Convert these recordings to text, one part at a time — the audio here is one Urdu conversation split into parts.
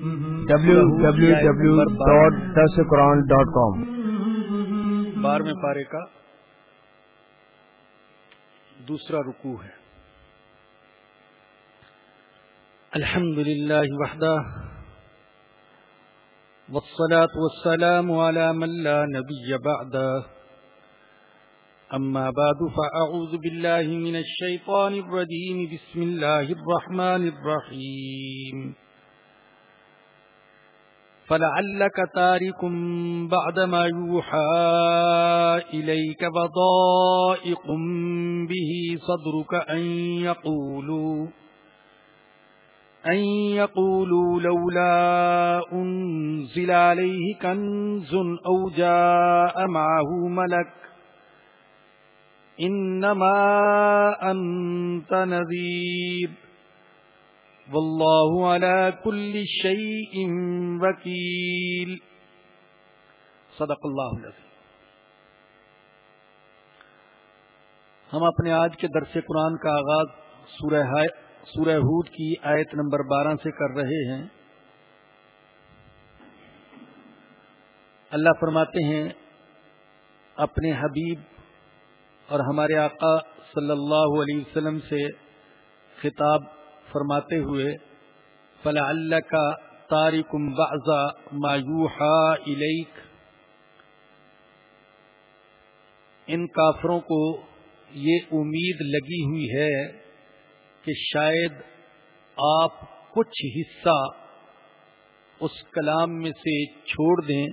www.dasquran.com بارہویں پارے کا دوسرا رکوع ہے۔ الحمد للہ وحدہ، والصلاة والسلام على من لا نبي بعده أما بعد فأعوذ بالله من الشيطان الرجيم بسم الله الرحمن الرحيم فلعلك تارك بعد ما يوحى إليك وضائق به صدرك أن يقولوا أن يقولوا لولا أنزل عليه كنز أو جاء معه ملك انما انت نذیر واللہ على كل شيء وكيل صدق اللہ العظیم۔ ہم اپنے آج کے درس قرآن کا آغاز سورہ سورہ ہود کی آیت نمبر بارہ سے کر رہے ہیں۔ اللہ فرماتے ہیں، اپنے حبیب اور ہمارے آقا صلی اللہ علیہ وسلم سے خطاب فرماتے ہوئے فلا اللہ کا تارکم بازا مایوحا الیک ان کافروں کو یہ امید لگی ہوئی ہے کہ شاید آپ کچھ حصہ اس کلام میں سے چھوڑ دیں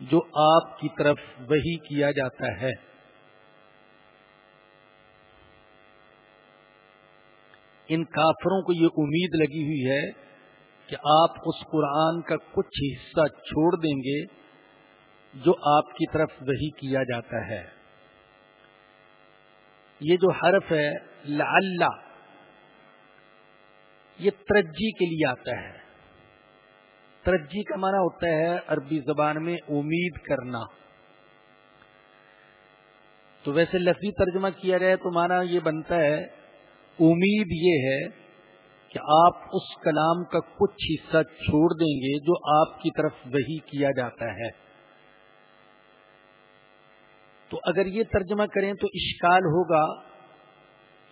جو آپ کی طرف وہی کیا جاتا ہے۔ ان کافروں کو یہ امید لگی ہوئی ہے کہ آپ اس قرآن کا کچھ حصہ چھوڑ دیں گے جو آپ کی طرف وہی کیا جاتا ہے۔ یہ جو حرف ہے لعلہ یہ ترجی کے لیے آتا ہے۔ ترجی کا معنی ہوتا ہے عربی زبان میں امید کرنا۔ تو ویسے لفظی ترجمہ کیا جائے تو معنی یہ بنتا ہے امید یہ ہے کہ آپ اس کلام کا کچھ حصہ چھوڑ دیں گے جو آپ کی طرف وہی کیا جاتا ہے۔ تو اگر یہ ترجمہ کریں تو اشکال ہوگا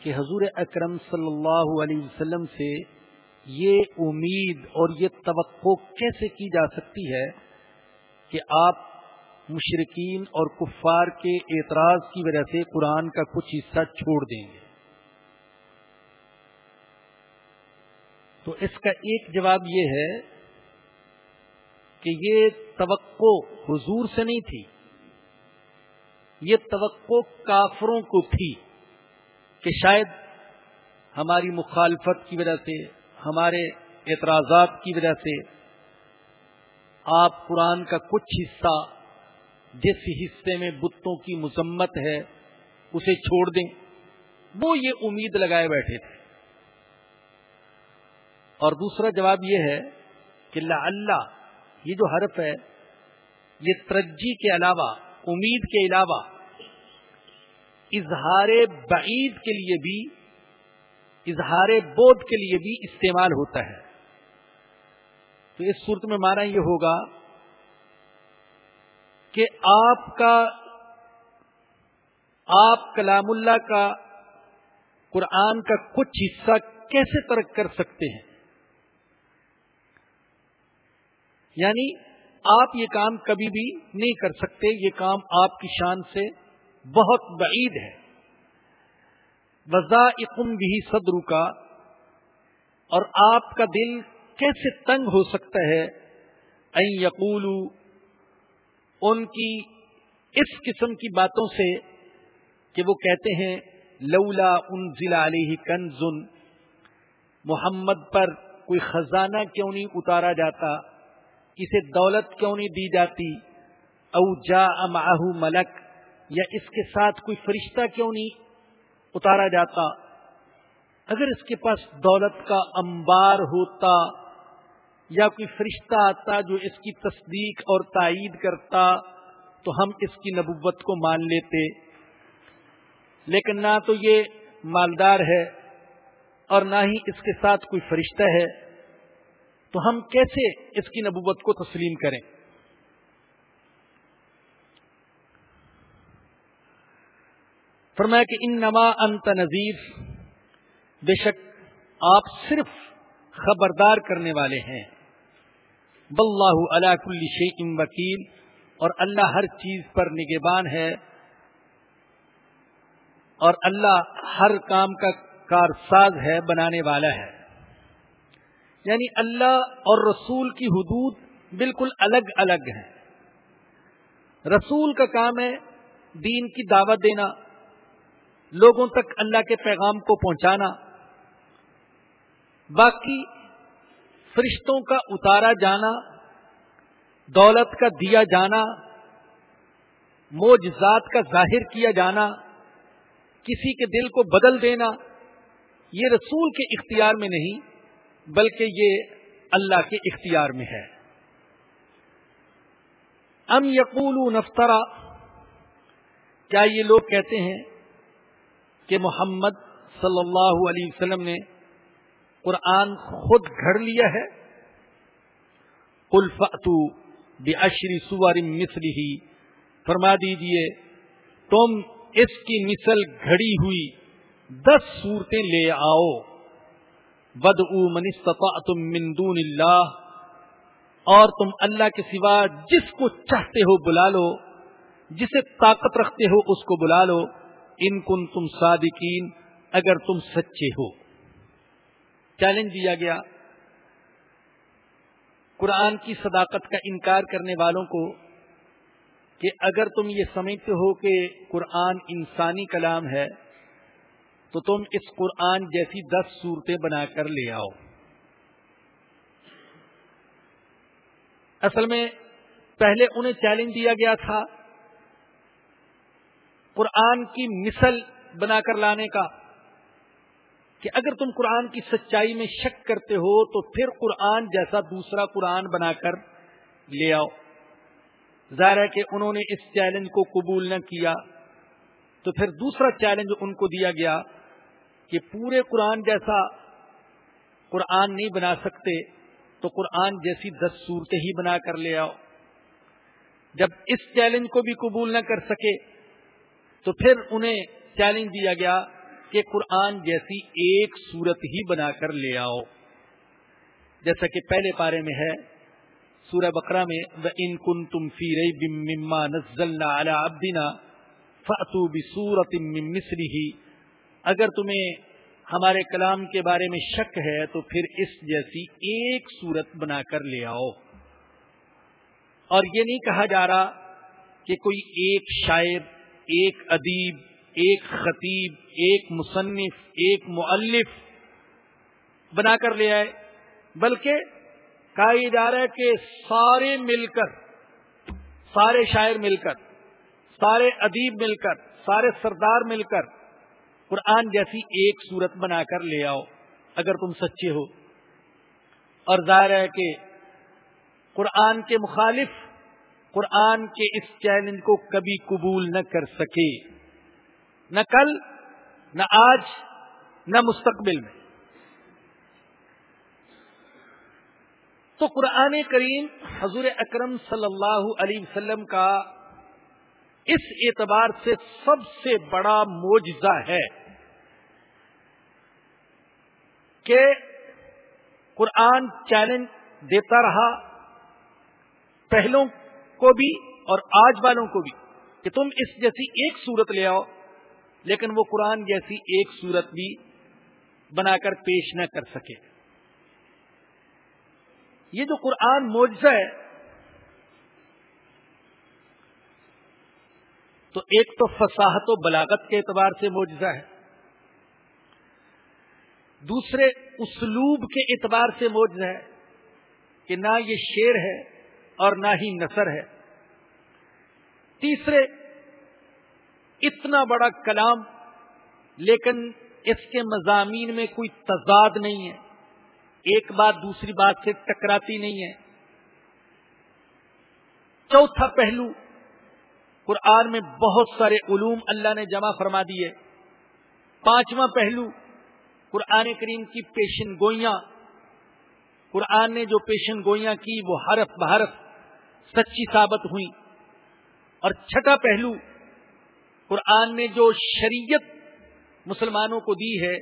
کہ حضور اکرم صلی اللہ علیہ وسلم سے یہ امید اور یہ توقع کیسے کی جا سکتی ہے کہ آپ مشرقین اور کفار کے اعتراض کی وجہ سے قرآن کا کچھ حصہ چھوڑ دیں گے؟ تو اس کا ایک جواب یہ ہے کہ یہ توقع حضور سے نہیں تھی، یہ توقع کافروں کو تھی کہ شاید ہماری مخالفت کی وجہ سے، ہمارے اعتراضات کی وجہ سے آپ قرآن کا کچھ حصہ جس حصے میں بتوں کی مذمت ہے، اسے چھوڑ دیں۔ وہ یہ امید لگائے بیٹھے تھے۔ اور دوسرا جواب یہ ہے کہ اللہ یہ جو حرف ہے، یہ ترجی کے علاوہ، امید کے علاوہ، اظہار بعید کے لیے بھی، اظہار بودھ کے لیے بھی استعمال ہوتا ہے۔ تو اس صورت میں مانا یہ ہوگا کہ آپ کا، آپ کلام اللہ کا، قرآن کا کچھ حصہ کیسے ترک کر سکتے ہیں؟ یعنی آپ یہ کام کبھی بھی نہیں کر سکتے، یہ کام آپ کی شان سے بہت بعید ہے۔ وزا اقم بھی صدر کا اور آپ کا دل کیسے تنگ ہو سکتا ہے؟ این یقول ان کی اس قسم کی باتوں سے کہ وہ کہتے ہیں، لولا ان ضلع علیہ کنزن محمد پر کوئی خزانہ کیوں نہیں اتارا جاتا؟ اسے دولت کیوں نہیں دی جاتی؟ او جا اماہ ملک، یا اس کے ساتھ کوئی فرشتہ کیوں نہیں اتارا جاتا؟ اگر اس کے پاس دولت کا انبار ہوتا یا کوئی فرشتہ آتا جو اس کی تصدیق اور تائید کرتا، تو ہم اس کی نبوت کو مان لیتے۔ لیکن نہ تو یہ مالدار ہے اور نہ ہی اس کے ساتھ کوئی فرشتہ ہے۔ تو ہم کیسے اس کی نبوت کو تسلیم کریں؟ فرمایا کہ ان نما انت نذیر، بے شک آپ صرف خبردار کرنے والے ہیں۔ بلّہ اللہ کل شیخ وکیل، اور اللہ ہر چیز پر نگبان ہے۔ اور اللہ ہر کام کا کارساز ہے، بنانے والا ہے۔ یعنی اللہ اور رسول کی حدود بالکل الگ الگ ہیں۔ رسول کا کام ہے دین کی دعوت دینا، لوگوں تک اللہ کے پیغام کو پہنچانا۔ باقی فرشتوں کا اتارا جانا، دولت کا دیا جانا موجزات کا ظاہر کیا جانا، کسی کے دل کو بدل دینا، یہ رسول کے اختیار میں نہیں۔ بلکہ یہ اللہ کے اختیار میں ہے۔ ام یقول نفترا کیا یہ لوگ کہتے ہیں کہ محمد صلی اللہ علیہ وسلم نے قرآن خود گھڑ لیا ہے؟ الفتو بے اشری سوار مسری ہی فرما دیجیے تم اس کی مثل گھڑی ہوئی دس صورتیں لے آؤ۔ بد او منستفا تم مندون اللہ، اور تم اللہ کے سوا جس کو چاہتے ہو بلا لو، جسے طاقت رکھتے ہو اس کو بلا لو۔ ان کن تم صادقین، اگر تم سچے ہو۔ چیلنج دیا گیا۔ قرآن کی صداقت کا انکار کرنے والوں کو کہ اگر تم یہ سمجھتے ہو کہ قرآن انسانی کلام ہے تو تم اس قرآن جیسی دس صورتیں بنا کر لے آؤ۔ اصل میں پہلے انہیں چیلنج دیا گیا تھا قرآن کی مثل بنا کر لانے کا کہ اگر تم قرآن کی سچائی میں شک کرتے ہو تو پھر قرآن جیسا دوسرا قرآن بنا کر لے آؤ۔ ظاہر ہے کہ انہوں نے اس چیلنج کو قبول نہ کیا تو پھر دوسرا چیلنج ان کو دیا گیا۔ کہ پورے قرآن جیسا قرآن نہیں بنا سکتے، تو قرآن جیسی دس صورتیں ہی بنا کر لے آؤ۔ جب اس چیلنج کو بھی قبول نہ کر سکے، تو پھر انہیں چیلنج دیا گیا کہ قرآن جیسی ایک صورت ہی بنا کر لے آؤ۔ جیسا کہ پہلے پارے میں ہے، سورہ بقرہ میں ان کن تم فی بما نزلنا علی عبدنا فاتو بسورت من مثله اگر تمہیں ہمارے کلام کے بارے میں شک ہے تو پھر اس جیسی ایک صورت بنا کر لے آؤ۔ اور یہ نہیں کہا جا رہا کہ کوئی ایک شاعر، ایک ادیب، ایک خطیب، ایک مصنف، ایک مؤلف بنا کر لے آئے، بلکہ کہا جا رہا ہے کہ سارے مل کر، سارے شاعر مل کر، سارے ادیب مل کر، سارے سردار مل کر قرآن جیسی ایک صورت بنا کر لے آؤ، اگر تم سچے ہو۔ اور ظاہر ہے کہ قرآن کے مخالف، قرآن کے اس چیلنج کو کبھی قبول نہ کر سکے۔ نہ کل، نہ آج، نہ مستقبل میں۔ تو قرآن کریم حضور اکرم صلی اللہ علیہ وسلم کا اس اعتبار سے سب سے بڑا موجزہ ہے۔ کہ قرآن چیلنج دیتا رہا پہلوں کو بھی اور آج والوں کو بھی کہ تم اس جیسی ایک صورت لے آؤ، لیکن وہ قرآن جیسی ایک صورت بھی بنا کر پیش نہ کر سکے۔ یہ جو قرآن موجزہ ہے، تو ایک تو فصاحت و بلاغت کے اعتبار سے موجزہ ہے۔ دوسرے اسلوب کے اعتبار سے موجزہ ہے کہ نہ یہ شعر ہے اور نہ ہی نثر ہے۔ تیسرے، اتنا بڑا کلام، لیکن اس کے مضامین میں کوئی تضاد نہیں ہے۔ ایک بات دوسری بات سے ٹکراتی نہیں ہے۔ چوتھا پہلو، قرآن میں بہت سارے علوم اللہ نے جمع فرما دیے۔ پانچواں پہلو قرآن کریم کی پیشن گوئیاں، قرآن نے جو پیشن گوئیاں کی وہ حرف بحرف سچی ثابت ہوئی اور چھٹا پہلو، قرآن نے جو شریعت مسلمانوں کو دی ہے،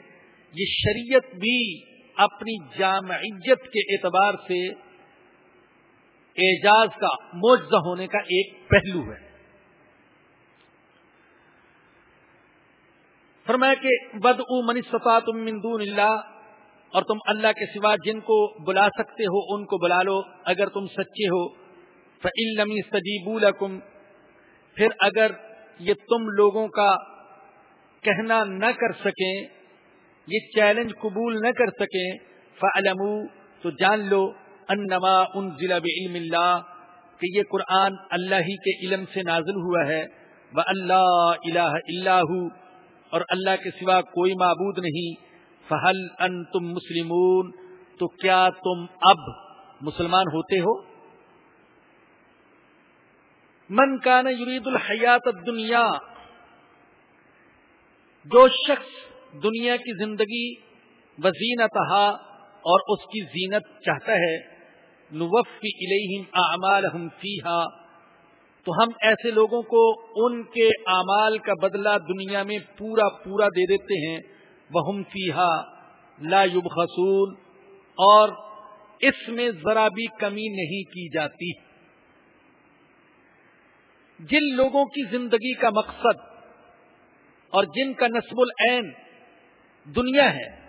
یہ شریعت بھی اپنی جامعیت کے اعتبار سے اعجاز کا موجزہ ہونے کا ایک پہلو ہے۔ فرمایا کہ بد او منصفا تم مندون اللہ، اور تم اللہ کے سوا جن کو بلا سکتے ہو ان کو بلا لو، اگر تم سچے ہو۔ فعلمی سجیب پھر اگر یہ تم لوگوں کا کہنا نہ کر سکیں، یہ چیلنج قبول نہ کر سکیں فعلم تو جان لو انما ان ضلع علم اللہ کہ یہ قرآن اللہ ہی کے علم سے نازل ہوا ہے۔ وہ اللہ الہ اللہ اور اللہ کے سوا کوئی معبود نہیں۔ فہل ان تم مسلمون۔ تو کیا تم اب مسلمان ہوتے ہو؟ من کان یرید الحیات دنیا جو شخص دنیا کی زندگی وزینتہا اور اس کی زینت چاہتا ہے، نوفی الیہم اعمالہم فیہا۔ تو ہم ایسے لوگوں کو ان کے اعمال کا بدلہ دنیا میں پورا پورا دے دیتے ہیں۔ وہ فیحا لا یبخسون اور اس میں ذرا بھی کمی نہیں کی جاتی۔ جن لوگوں کی زندگی کا مقصد اور جن کا نصب العین دنیا ہے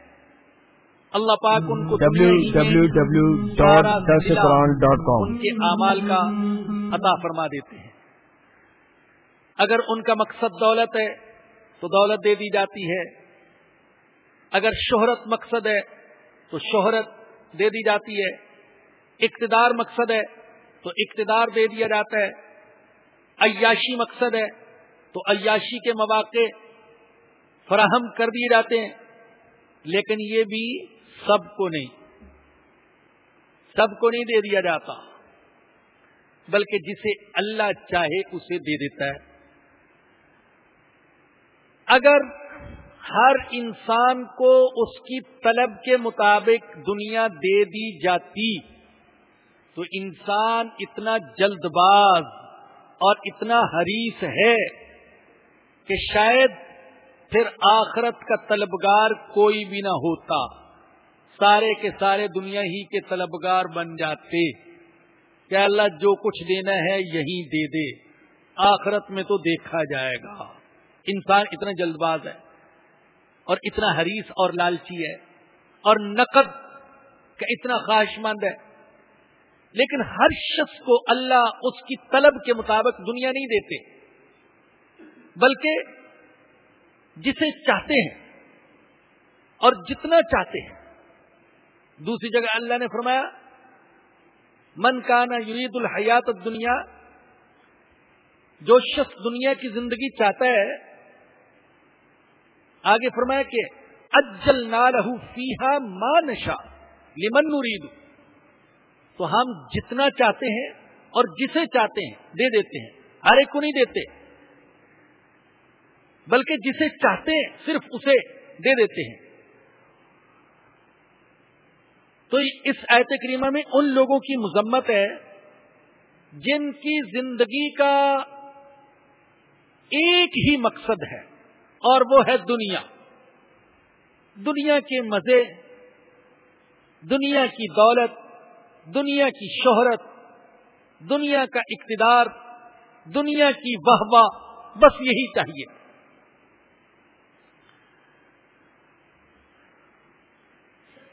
اللہ پاک ان کو ان کے اعمال کا عطا فرما دیتے ہیں۔ اگر ان کا مقصد دولت ہے تو دولت دے دی جاتی ہے۔ اگر شہرت مقصد ہے تو شہرت دے دی جاتی ہے۔ اقتدار مقصد ہے تو اقتدار دے دیا جاتا ہے۔ عیاشی مقصد ہے تو عیاشی کے مواقع فراہم کر دیے جاتے ہیں۔ لیکن یہ بھی سب کو نہیں۔ سب کو نہیں دے دیا جاتا، بلکہ جسے اللہ چاہے اسے دے دیتا ہے۔ اگر ہر انسان کو اس کی طلب کے مطابق دنیا دے دی جاتی، تو انسان اتنا جلد باز اور اتنا حریص ہے کہ شاید پھر آخرت کا طلبگار کوئی بھی نہ ہوتا۔ سارے کے سارے دنیا ہی کے طلبگار بن جاتے۔ کہ اللہ جو کچھ دینا ہے یہی دے دے۔ آخرت میں تو دیکھا جائے گا۔ انسان اتنا جلد باز ہے۔ اور اتنا حریص اور لالچی ہے۔ اور نقد کا اتنا خواہش مند ہے۔ لیکن ہر شخص کو اللہ اس کی طلب کے مطابق دنیا نہیں دیتے۔ بلکہ جسے چاہتے ہیں اور جتنا چاہتے ہیں۔ دوسری جگہ اللہ نے فرمایا، من کانا یرید الحیات دنیا جو شخص دنیا کی زندگی چاہتا ہے، آگے فرمایا کہ اجل نہ رہو فیحا ماں نشا لمن نرید تو ہم جتنا چاہتے ہیں اور جسے چاہتے ہیں، دے دیتے ہیں، ہر ایک کو نہیں دیتے، بلکہ جسے چاہتے ہیں، صرف اسے دے دیتے ہیں۔ تو اس آیت کریمہ میں ان لوگوں کی مذمت ہے جن کی زندگی کا ایک ہی مقصد ہے، اور وہ ہے دنیا۔ دنیا کے مزے، دنیا کی دولت، دنیا کی شہرت، دنیا کا اقتدار، دنیا کی واہ واہ بس یہی چاہیے۔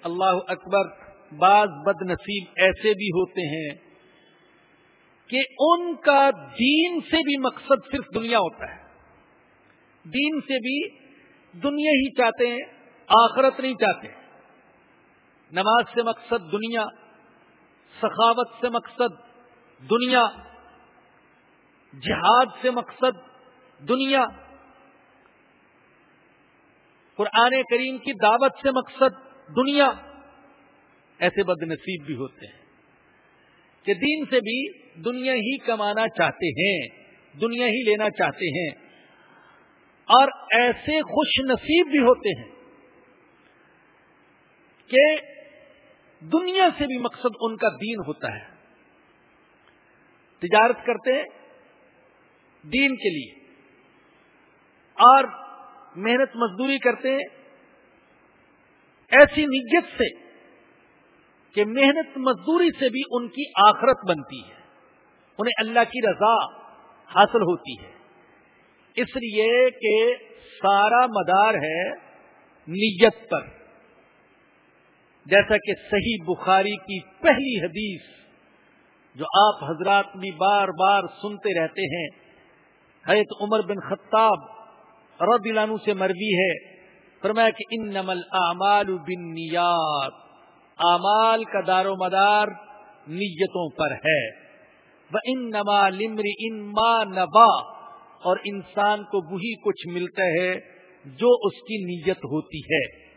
اللہ اکبر۔ بعض بد نصیب ایسے بھی ہوتے ہیں کہ ان کا دین سے بھی مقصد صرف دنیا ہوتا ہے۔ دین سے بھی دنیا ہی چاہتے ہیں، آخرت نہیں چاہتے۔ نماز سے مقصد دنیا، سخاوت سے مقصد دنیا، جہاد سے مقصد دنیا۔ قرآن کریم کی دعوت سے مقصد دنیا۔ ایسے بد نصیب بھی ہوتے ہیں کہ دین سے بھی دنیا ہی کمانا چاہتے ہیں، دنیا ہی لینا چاہتے ہیں، اور ایسے خوش نصیب بھی ہوتے ہیں کہ دنیا سے بھی مقصد ان کا دین ہوتا ہے۔ تجارت کرتے دین کے لیے، اور محنت مزدوری کرتے ایسی نیت سے کہ محنت مزدوری سے بھی ان کی آخرت بنتی ہے۔ انہیں اللہ کی رضا حاصل ہوتی ہے۔ اس لیے کہ سارا مدار ہے نیت پر۔ جیسا کہ صحیح بخاری کی پہلی حدیث جو آپ حضرات بھی بار بار سنتے رہتے ہیں حیرت عمر بن خطاب رضی اللہ عنہ سے مروی ہے۔ فرمایا کہ ان نمل اعمال بن نیات اعمال کا دار و مدار نیتوں پر ہے۔ وہ ان نما لمر ان ما نبا اور انسان کو وہی کچھ ملتا ہے جو اس کی نیت ہوتی ہے۔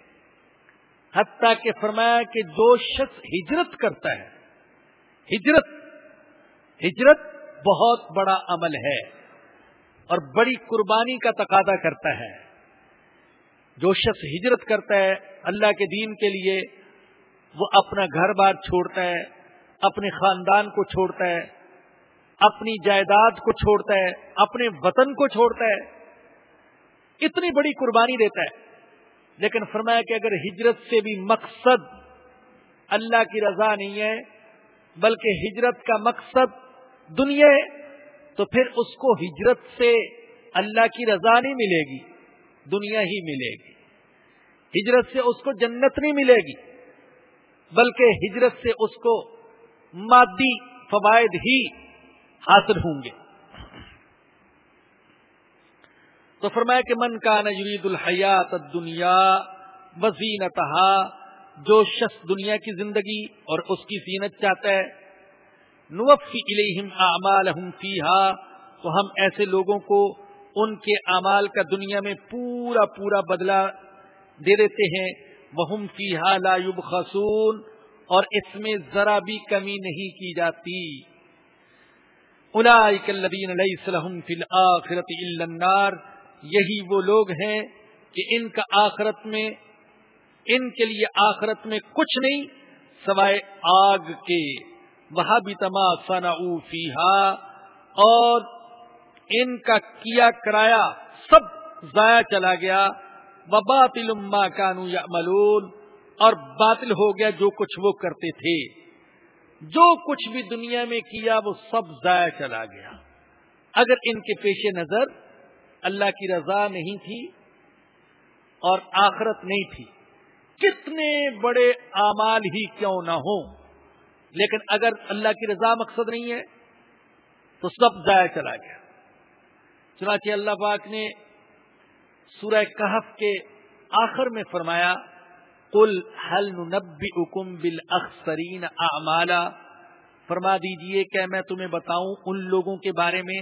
حتیٰ کہ فرمایا کہ جو شخص ہجرت کرتا ہے، ہجرت ہجرت بہت بڑا عمل ہے اور بڑی قربانی کا تقاضا کرتا ہے۔ جو شخص ہجرت کرتا ہے اللہ کے دین کے لیے وہ اپنا گھر بار چھوڑتا ہے، اپنے خاندان کو چھوڑتا ہے، اپنی جائیداد کو چھوڑتا ہے، اپنے وطن کو چھوڑتا ہے۔ اتنی بڑی قربانی دیتا ہے۔ لیکن فرمایا کہ اگر ہجرت سے بھی مقصد اللہ کی رضا نہیں ہے، بلکہ ہجرت کا مقصد دنیا ہے، تو پھر اس کو ہجرت سے اللہ کی رضا نہیں ملے گی، دنیا ہی ملے گی۔ ہجرت سے اس کو جنت نہیں ملے گی۔ بلکہ ہجرت سے اس کو مادی فوائد ہی حاصل ہوں گے۔ تو فرمایا کہ من کا نجرید الحیات دنیا وزینتہا، جو شخص دنیا کی زندگی اور اس کی زینت چاہتا ہے، نوفی الیہم اعمالہم فیہا، تو ہم ایسے لوگوں کو ان کے اعمال کا دنیا میں پورا پورا بدلہ دے دیتے ہیں وہ فیہا لا یبخسون اور اس میں ذرا بھی کمی نہیں کی جاتی۔ اولئک الذین لیس لهم فی الاخرۃ الا النار، یہی وہ لوگ ہیں کہ ان کا آخرت میں، ان کے لیے آخرت میں کچھ نہیں سوائے آگ کے۔ وہ بھی تما سنا اور ان کا کیا کرایا سب ضائع چلا گیا۔ وہ باطل کانو یا اور باطل ہو گیا جو کچھ وہ کرتے تھے۔ جو کچھ بھی دنیا میں کیا، وہ سب ضائع چلا گیا۔ اگر ان کے پیش نظر اللہ کی رضا نہیں تھی اور آخرت نہیں تھی، کتنے بڑے اعمال ہی کیوں نہ ہوں۔ لیکن اگر اللہ کی رضا مقصد نہیں ہے، تو سب ضائع چلا گیا۔ چنانچہ اللہ پاک نے سورہ کہف کے آخر میں فرمایا کل حل نبی حکم بل اخسرین فرما دیجیے کہ میں تمہیں بتاؤں ان لوگوں کے بارے میں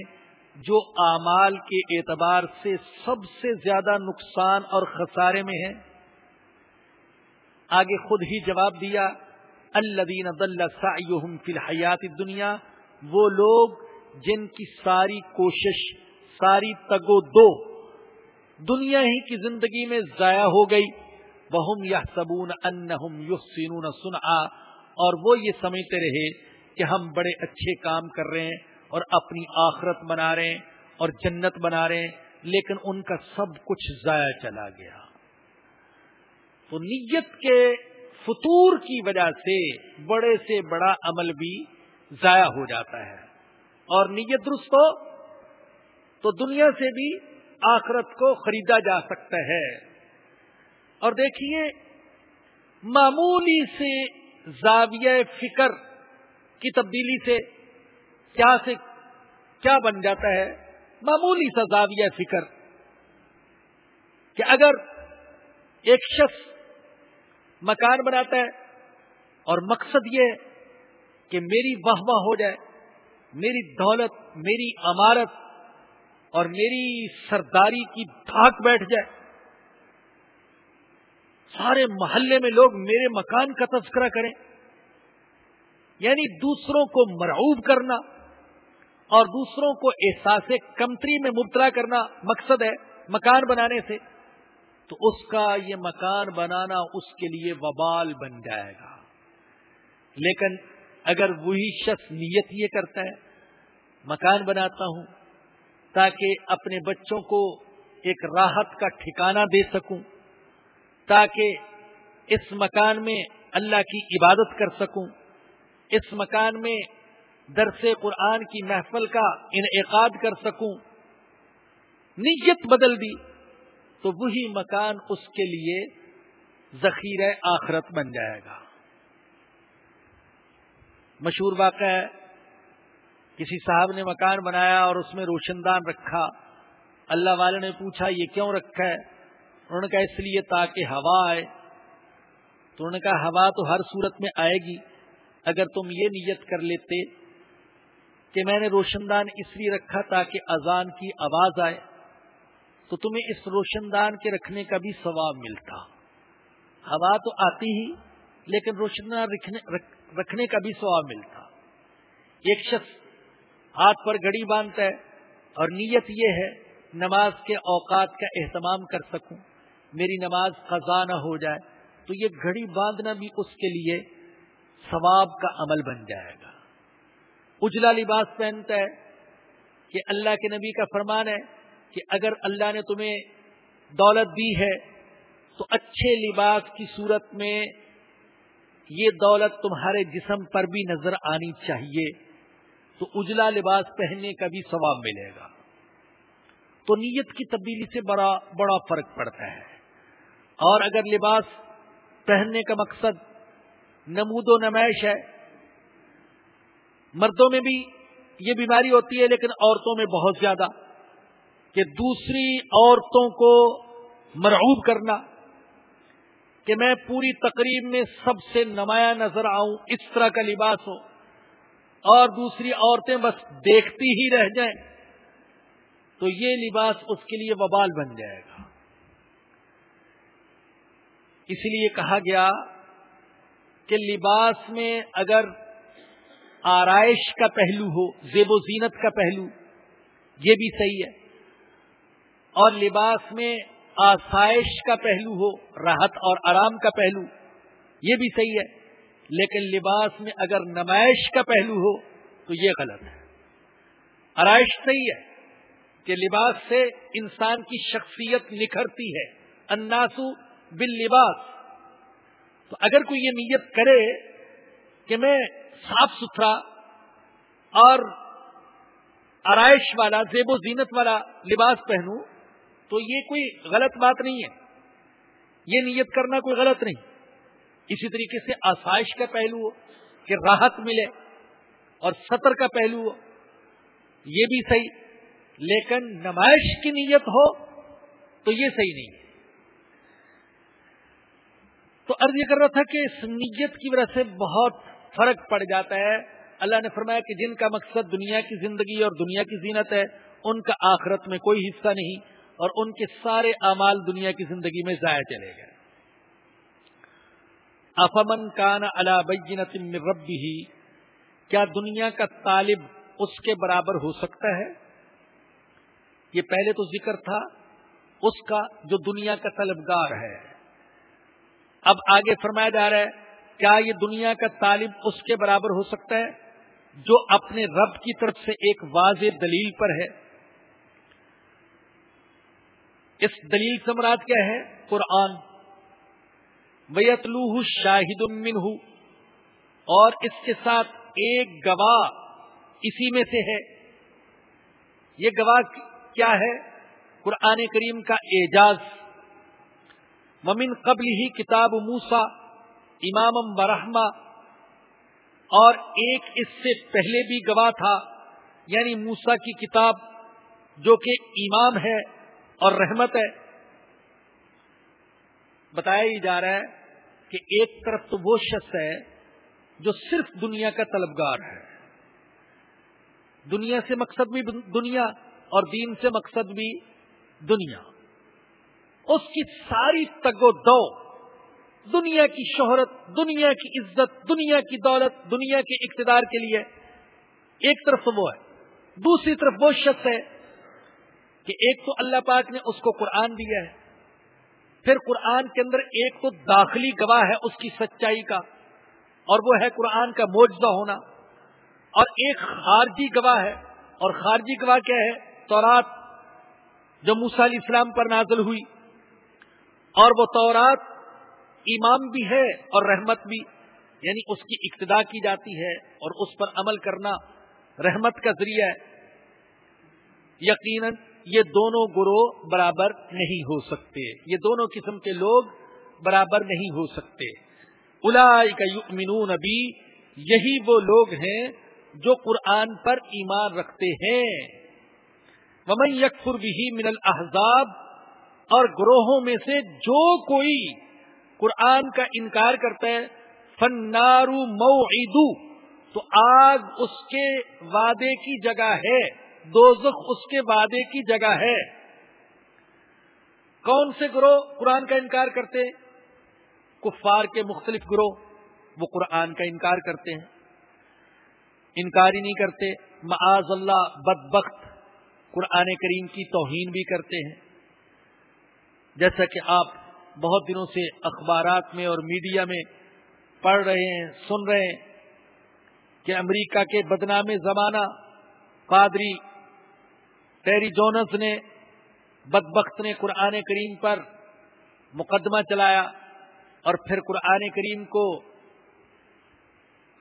جو اعمال کے اعتبار سے سب سے زیادہ نقصان اور خسارے میں ہے آگے خود ہی جواب دیا اللہ فی الحیات دنیا وہ لوگ جن کی ساری کوشش، ساری تگو دو دنیا ہی کی زندگی میں ضائع ہو گئی۔ بہم یا سبون ان سنا اور وہ یہ سمجھتے رہے کہ ہم بڑے اچھے کام کر رہے ہیں اور اپنی آخرت بنا رہے ہیں اور جنت بنا رہے ہیں، لیکن ان کا سب کچھ ضائع چلا گیا۔ تو نیت کے فطور کی وجہ سے بڑے سے بڑا عمل بھی ضائع ہو جاتا ہے۔ اور نیت درست ہو تو دنیا سے بھی آخرت کو خریدا جا سکتا ہے۔ اور دیکھیے، معمولی سے زاویہ فکر کی تبدیلی سے کیا سے کیا بن جاتا ہے؟ معمولی سا زاویہ فکر کہ اگر ایک شخص مکان بناتا ہے اور مقصد یہ کہ میری واہ واہ ہو جائے، میری دولت، میری عمارت اور میری سرداری کی دھاک بیٹھ جائے۔ سارے محلے میں لوگ میرے مکان کا تذکرہ کریں۔ یعنی دوسروں کو مرعوب کرنا اور دوسروں کو احساس کمتری میں مبتلا کرنا مقصد ہے مکان بنانے سے۔ تو اس کا یہ مکان بنانا اس کے لیے وبال بن جائے گا۔ لیکن اگر وہی شخص نیت یہ کرتا ہے، مکان بناتا ہوں تاکہ اپنے بچوں کو ایک راحت کا ٹھکانہ دے سکوں، تاکہ اس مکان میں اللہ کی عبادت کر سکوں، اس مکان میں درس قرآن کی محفل کا انعقاد کر سکوں۔ نیت بدل دی تو وہی مکان اس کے لیے ذخیرہ آخرت بن جائے گا۔ مشہور واقع ہے کسی صاحب نے مکان بنایا اور اس میں روشن دان رکھا۔ اللہ والے نے پوچھا، یہ کیوں رکھا ہے؟ انہوں نے کہا، اس لیے تاکہ ہوا آئے۔ تو انہوں نے کہا، ہوا تو ہر صورت میں آئے گی، اگر تم یہ نیت کر لیتے کہ میں نے روشن دان اس لیے رکھا تاکہ اذان کی آواز آئے، تو تمہیں اس روشن دان کے رکھنے کا بھی ثواب ملتا۔ ہوا تو آتی ہی، لیکن روشن دان رکھنے کا بھی ثواب ملتا۔ ایک شخص ہاتھ پر گڑی باندھتا ہے اور نیت یہ ہے نماز کے اوقات کا اہتمام کر سکوں، میری نماز خزاں نہ ہو جائے، تو یہ گھڑی باندھنا بھی اس کے لیے ثواب کا عمل بن جائے گا۔ اجلا لباس پہنتا ہے کہ اللہ کے نبی کا فرمان ہے کہ اگر اللہ نے تمہیں دولت دی ہے تو اچھے لباس کی صورت میں یہ دولت تمہارے جسم پر بھی نظر آنی چاہیے۔ تو اجلا لباس پہننے کا بھی ثواب ملے گا۔ تو نیت کی تبدیلی سے بڑا بڑا فرق پڑتا ہے۔ اور اگر لباس پہننے کا مقصد نمود و نمائش ہے، مردوں میں بھی یہ بیماری ہوتی ہے، لیکن عورتوں میں بہت زیادہ کہ دوسری عورتوں کو مرعوب کرنا، کہ میں پوری تقریب میں سب سے نمایاں نظر آؤں، اس طرح کا لباس ہو اور دوسری عورتیں بس دیکھتی ہی رہ جائیں، تو یہ لباس اس کے لیے وبال بن جائے گا۔ اس لیے کہا گیا کہ لباس میں اگر آرائش کا پہلو ہو، زیب و زینت کا پہلو، یہ بھی صحیح ہے۔ اور لباس میں آسائش کا پہلو ہو، راحت اور آرام کا پہلو، یہ بھی صحیح ہے۔ لیکن لباس میں اگر نمائش کا پہلو ہو تو یہ غلط ہے۔ آرائش صحیح ہے کہ لباس سے انسان کی شخصیت نکھرتی ہے۔ اناسو بل لباس تو اگر کوئی یہ نیت کرے کہ میں صاف ستھرا اور آرائش والا، زیب و زینت والا لباس پہنوں تو یہ کوئی غلط بات نہیں ہے۔ یہ نیت کرنا کوئی غلط نہیں۔ اسی طریقے سے آسائش کا پہلو ہو، کہ راحت ملے اور سطر کا پہلو ہو، یہ بھی صحیح۔ لیکن نمائش کی نیت ہو تو یہ صحیح نہیں۔ تو عرض یہ کر رہا تھا کہ اس نیت کی وجہ سے بہت فرق پڑ جاتا ہے۔ اللہ نے فرمایا کہ جن کا مقصد دنیا کی زندگی اور دنیا کی زینت ہے، ان کا آخرت میں کوئی حصہ نہیں اور ان کے سارے اعمال دنیا کی زندگی میں ضائع چلے گئے۔ افمن کان من ربی ہی کیا دنیا کا طالب اس کے برابر ہو سکتا ہے؟ یہ پہلے تو ذکر تھا، اس کا جو دنیا کا طلبگار ہے۔ اب آگے فرمایا جا رہا ہے، کیا یہ دنیا کا طالب اس کے برابر ہو سکتا ہے؟ جو اپنے رب کی طرف سے ایک واضح دلیل پر ہے۔ اس دلیل سے مراد کیا ہے؟ قرآن۔ ویتلوہ شاہد منہ اور اس کے ساتھ ایک گواہ اسی میں سے ہے۔ یہ گواہ کیا ہے؟ قرآن کریم کا اعجاز۔ ممن قبل ہی کتاب موسا امام برہما اور ایک اس سے پہلے بھی گواہ تھا یعنی موسا کی کتاب، جو کہ امام ہے اور رحمت ہے۔ بتایا ہی جا رہا ہے کہ ایک طرف تو وہ شخص ہے جو صرف دنیا کا طلبگار ہے۔ دنیا سے مقصد بھی دنیا اور دین سے مقصد بھی دنیا۔ اس کی ساری تگ و دو دنیا کی شہرت، دنیا کی عزت، دنیا کی دولت، دنیا کے اقتدار کے لیے ایک طرف تو وہ ہے۔ دوسری طرف وہ شخص ہے کہ ایک تو اللہ پاک نے اس کو قرآن دیا ہے۔ پھر قرآن کے اندر ایک تو داخلی گواہ ہے اس کی سچائی کا، اور وہ ہے قرآن کا موجزہ ہونا۔ اور ایک خارجی گواہ ہے۔ اور خارجی گواہ کیا ہے؟ تورات، جو موسا علیہ السلام پر نازل ہوئی۔ اور وہ تورات امام بھی ہے اور رحمت بھی یعنی اس کی ابتدا کی جاتی ہے اور اس پر عمل کرنا رحمت کا ذریعہ ہے۔ یقیناً یہ دونوں گروہ برابر نہیں ہو سکتے۔ یہ دونوں قسم کے لوگ برابر نہیں ہو سکتے۔ الا کا ابھی یہی وہ لوگ ہیں جو قرآن پر ایمان رکھتے ہیں۔ ومن یکفر بھی من الحضاب اور گروہوں میں سے جو کوئی قرآن کا انکار کرتا ہے فنارو مو تو آگ اس کے وعدے کی جگہ ہے۔ دوزخ اس کے وعدے کی جگہ ہے۔ کون سے گروہ قرآن کا انکار کرتے؟ کفار کے مختلف گروہ وہ قرآن کا انکار کرتے ہیں۔ انکار ہی نہیں کرتے، معاذ اللہ بدبخت قرآن کریم کی توہین بھی کرتے ہیں۔ جیسا کہ آپ بہت دنوں سے اخبارات میں اور میڈیا میں پڑھ رہے ہیں، سن رہے ہیں کہ امریکہ کے بدنام زمانہ پادری ٹیری جونس نے بدبخت نے قرآن کریم پر مقدمہ چلایا اور پھر قرآن کریم کو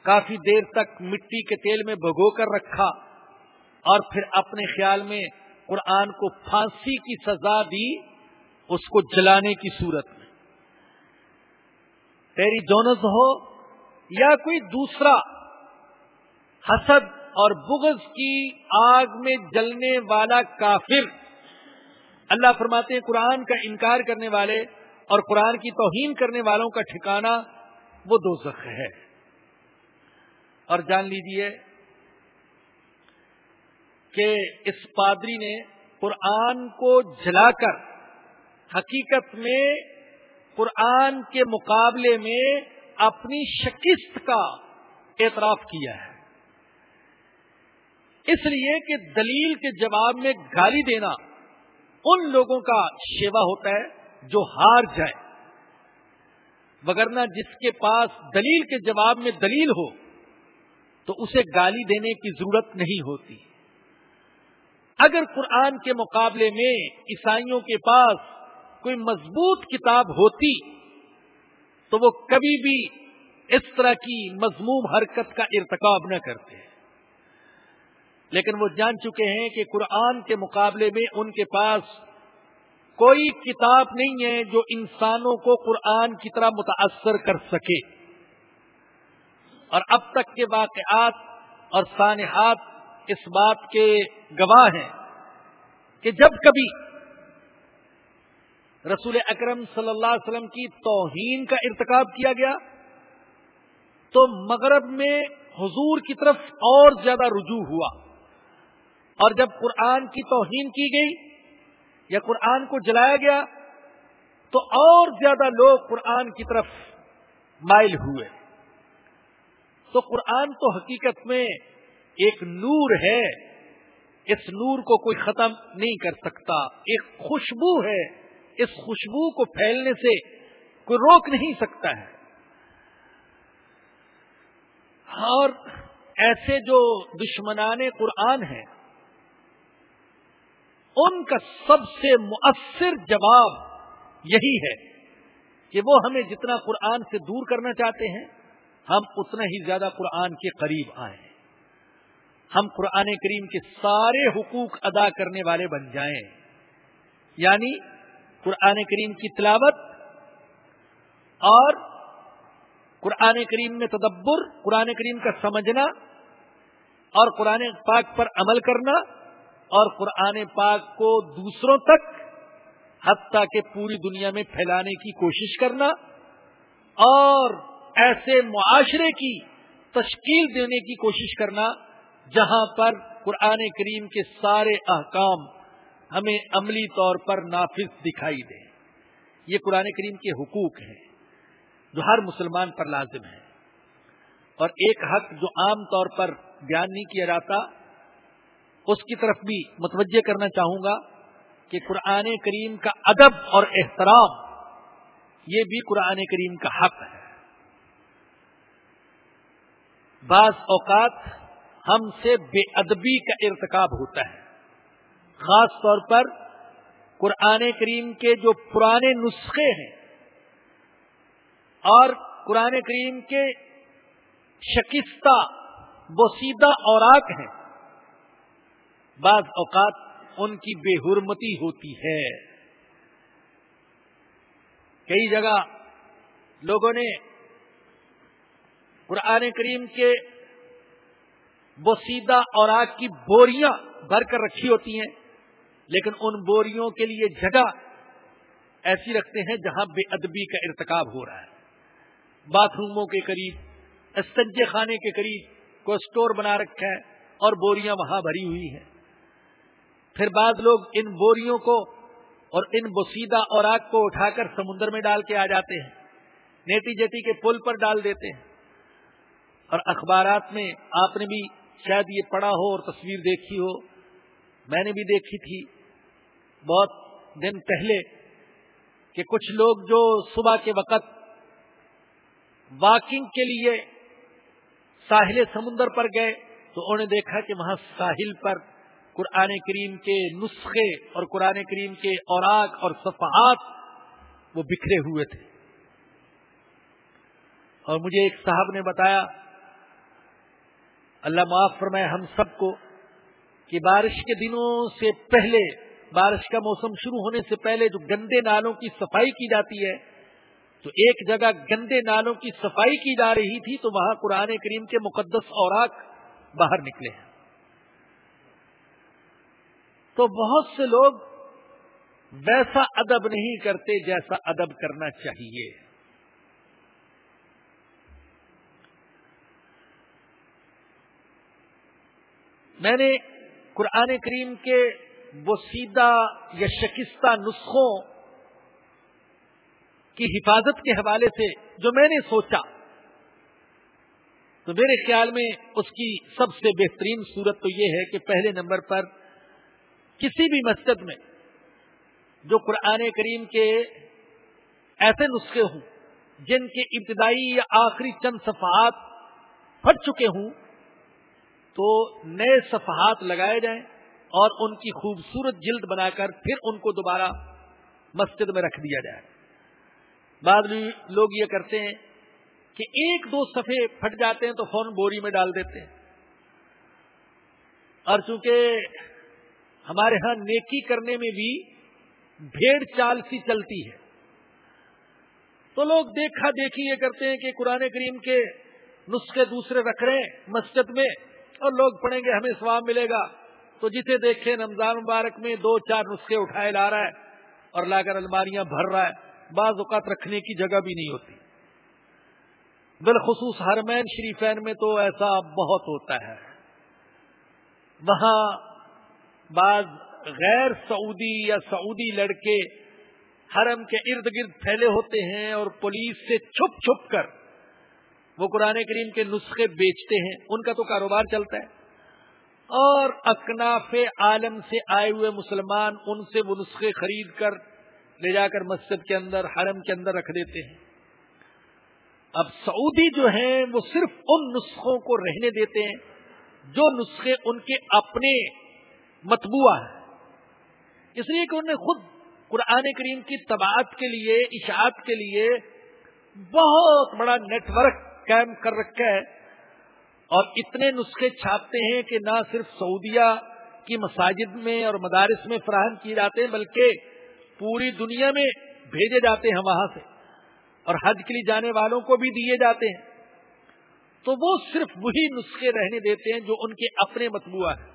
کافی دیر تک مٹی کے تیل میں بھگو کر رکھا اور پھر اپنے خیال میں قرآن کو پھانسی کی سزا دی اس کو جلانے کی صورت میں۔ تیری جونز ہو یا کوئی دوسرا حسد اور بغض کی آگ میں جلنے والا کافر۔ اللہ فرماتے ہیں قرآن کا انکار کرنے والے اور قرآن کی توہین کرنے والوں کا ٹھکانہ وہ دو ہے۔ اور جان لیجیے کہ اس پادری نے قرآن کو جلا کر حقیقت میں قرآن کے مقابلے میں اپنی شکست کا اعتراف کیا ہے۔ اس لیے کہ دلیل کے جواب میں گالی دینا ان لوگوں کا شیوا ہوتا ہے جو ہار جائے۔ وگرنہ جس کے پاس دلیل کے جواب میں دلیل ہو، تو اسے گالی دینے کی ضرورت نہیں ہوتی۔ اگر قرآن کے مقابلے میں عیسائیوں کے پاس کوئی مضبوط کتاب ہوتی، تو وہ کبھی بھی اس طرح کی مضموم حرکت کا ارتکاب نہ کرتے۔ لیکن وہ جان چکے ہیں کہ قرآن کے مقابلے میں ان کے پاس کوئی کتاب نہیں ہے جو انسانوں کو قرآن کی طرح متاثر کر سکے۔ اور اب تک کے واقعات اور سانحات اس بات کے گواہ ہیں کہ جب کبھی رسول اکرم صلی اللہ علیہ وسلم کی توہین کا ارتکاب کیا گیا تو مغرب میں حضور کی طرف اور زیادہ رجوع ہوا۔ اور جب قرآن کی توہین کی گئی یا قرآن کو جلایا گیا تو اور زیادہ لوگ قرآن کی طرف مائل ہوئے۔ تو قرآن تو حقیقت میں ایک نور ہے۔ اس نور کو کوئی ختم نہیں کر سکتا۔ ایک خوشبو ہے۔ اس خوشبو کو پھیلنے سے کوئی روک نہیں سکتا ہے۔ اور ایسے جو دشمنان قرآن ہیں ان کا سب سے مؤثر جواب یہی ہے کہ وہ ہمیں جتنا قرآن سے دور کرنا چاہتے ہیں، ہم اتنا ہی زیادہ قرآن کے قریب آئیں ہم قرآن کریم کے سارے حقوق ادا کرنے والے بن جائیں۔ یعنی قرآن کریم کی تلاوت اور قرآن کریم میں تدبر، قرآن کریم کا سمجھنا اور قرآن پاک پر عمل کرنا اور قرآن پاک کو دوسروں تک، حتیٰ کہ پوری دنیا میں پھیلانے کی کوشش کرنا اور ایسے معاشرے کی تشکیل دینے کی کوشش کرنا جہاں پر قرآن کریم کے سارے احکام ہمیں عملی طور پر نافذ دکھائی دے یہ قرآن کریم کے حقوق ہیں، جو ہر مسلمان پر لازم ہے اور ایک حق جو عام طور پر بیان نہیں کیا جاتا اس کی طرف بھی متوجہ کرنا چاہوں گا کہ قرآن کریم کا ادب اور احترام یہ بھی قرآن کریم کا حق ہے۔ بعض اوقات ہم سے بے ادبی کا ارتکاب ہوتا ہے۔ خاص طور پر قرآن کریم کے جو پرانے نسخے ہیں اور قرآن کریم کے شکستہ، بوسیدہ اوراق ہیں۔ بعض اوقات ان کی بے حرمتی ہوتی ہے۔ کئی جگہ لوگوں نے قرآن کریم کے بوسیدہ اور آگ کی بوریاں بھر کر رکھی ہوتی ہیں، لیکن ان بوریوں کے لیے جگہ ایسی رکھتے ہیں جہاں بے ادبی کا ارتکاب ہو رہا ہے۔ باتھ روموں کے قریب، استنجے خانے کے قریب کو اسٹور بنا رکھا ہے اور بوریاں وہاں بھری ہوئی ہیں۔ پھر بعض لوگ ان بوریوں کو اور ان بسیدہ اور آگ کو اٹھا کر سمندر میں ڈال کے آ جاتے ہیں۔ نیتی جیتی کے پل پر ڈال دیتے ہیں۔ اور اخبارات میں آپ نے بھی شاید یہ پڑھا ہو اور تصویر دیکھی ہو۔ میں نے بھی دیکھی تھی۔ بہت دن پہلے کہ کچھ لوگ جو صبح کے وقت واکنگ کے لیے ساحل سمندر پر گئے تو انہوں نے دیکھا کہ وہاں ساحل پر قرآن کریم کے نسخے اور قرآن کریم کے اوراق اور صفحات وہ بکھرے ہوئے تھے۔ اور مجھے ایک صاحب نے بتایا، اللہ معاف فرمائے ہم سب کو کہ بارش کے دنوں سے پہلے، بارش کا موسم شروع ہونے سے پہلے جو گندے نالوں کی صفائی کی جاتی ہے، تو ایک جگہ گندے نالوں کی صفائی کی جا رہی تھی تو وہاں قرآن کریم کے مقدس اوراق باہر نکلے ہیں۔ تو بہت سے لوگ ویسا ادب نہیں کرتے جیسا ادب کرنا چاہیے۔ میں نے قرآن کریم کے بسیدہ یا شکستہ نسخوں کی حفاظت کے حوالے سے جو میں نے سوچا، تو میرے خیال میں اس کی سب سے بہترین صورت تو یہ ہے کہ پہلے نمبر پر کسی بھی مسجد میں جو قرآن کریم کے ایسے نسخے ہوں، جن کے ابتدائی یا آخری چند صفحات پھٹ چکے ہوں، تو نئے صفحات لگائے جائیں اور ان کی خوبصورت جلد بنا کر پھر ان کو دوبارہ مسجد میں رکھ دیا جائے۔ بعض لوگ یہ کرتے ہیں کہ ایک دو صفحے پھٹ جاتے ہیں تو فون بوری میں ڈال دیتے ہیں۔ اور چونکہ ہمارے ہاں نیکی کرنے میں بھی بھیڑ چال سی چلتی ہے۔ تو لوگ دیکھا دیکھی یہ کرتے ہیں کہ قرآن کریم کے نسخے دوسرے رکھ رہے ہیں مسجد میں اور لوگ پڑھیں گے ہمیں سواب ملے گا۔ تو جسے دیکھیں رمضان مبارک میں دو چار نسخے اٹھائے لا رہا ہے اور لا کر الماریاں بھر رہا ہے۔ بعض اوقات رکھنے کی جگہ بھی نہیں ہوتی۔ بالخصوص ہرمین شریفین میں تو ایسا بہت ہوتا ہے۔ وہاں بعض غیر سعودی یا سعودی لڑکے حرم کے ارد گرد پھیلے ہوتے ہیں اور پولیس سے چھپ چھپ کر وہ قرآن کریم کے نسخے بیچتے ہیں۔ ان کا تو کاروبار چلتا ہے۔ اور اکناف عالم سے آئے ہوئے مسلمان ان سے وہ نسخے خرید کر لے جا کر مسجد کے اندر، حرم کے اندر رکھ دیتے ہیں۔ اب سعودی جو ہیں وہ صرف ان نسخوں کو رہنے دیتے ہیں جو نسخے ان کے اپنے متبوع ہیں اس لیے کہ انہوں نے خود قرآن کریم کی تباعت کے لیے، اشاعت کے لیے بہت بڑا نیٹ ورک قائم کر رکھا ہے۔ اور اتنے نسخے چھاپتے ہیں کہ نہ صرف سعودیہ کی مساجد میں اور مدارس میں فراہم کیے جاتے ہیں، بلکہ پوری دنیا میں بھیجے جاتے ہیں وہاں سے۔ اور حج کے لیے جانے والوں کو بھی دیے جاتے ہیں۔ تو وہ صرف وہی نسخے رہنے دیتے ہیں جو ان کے اپنے مطبوعہ ہیں۔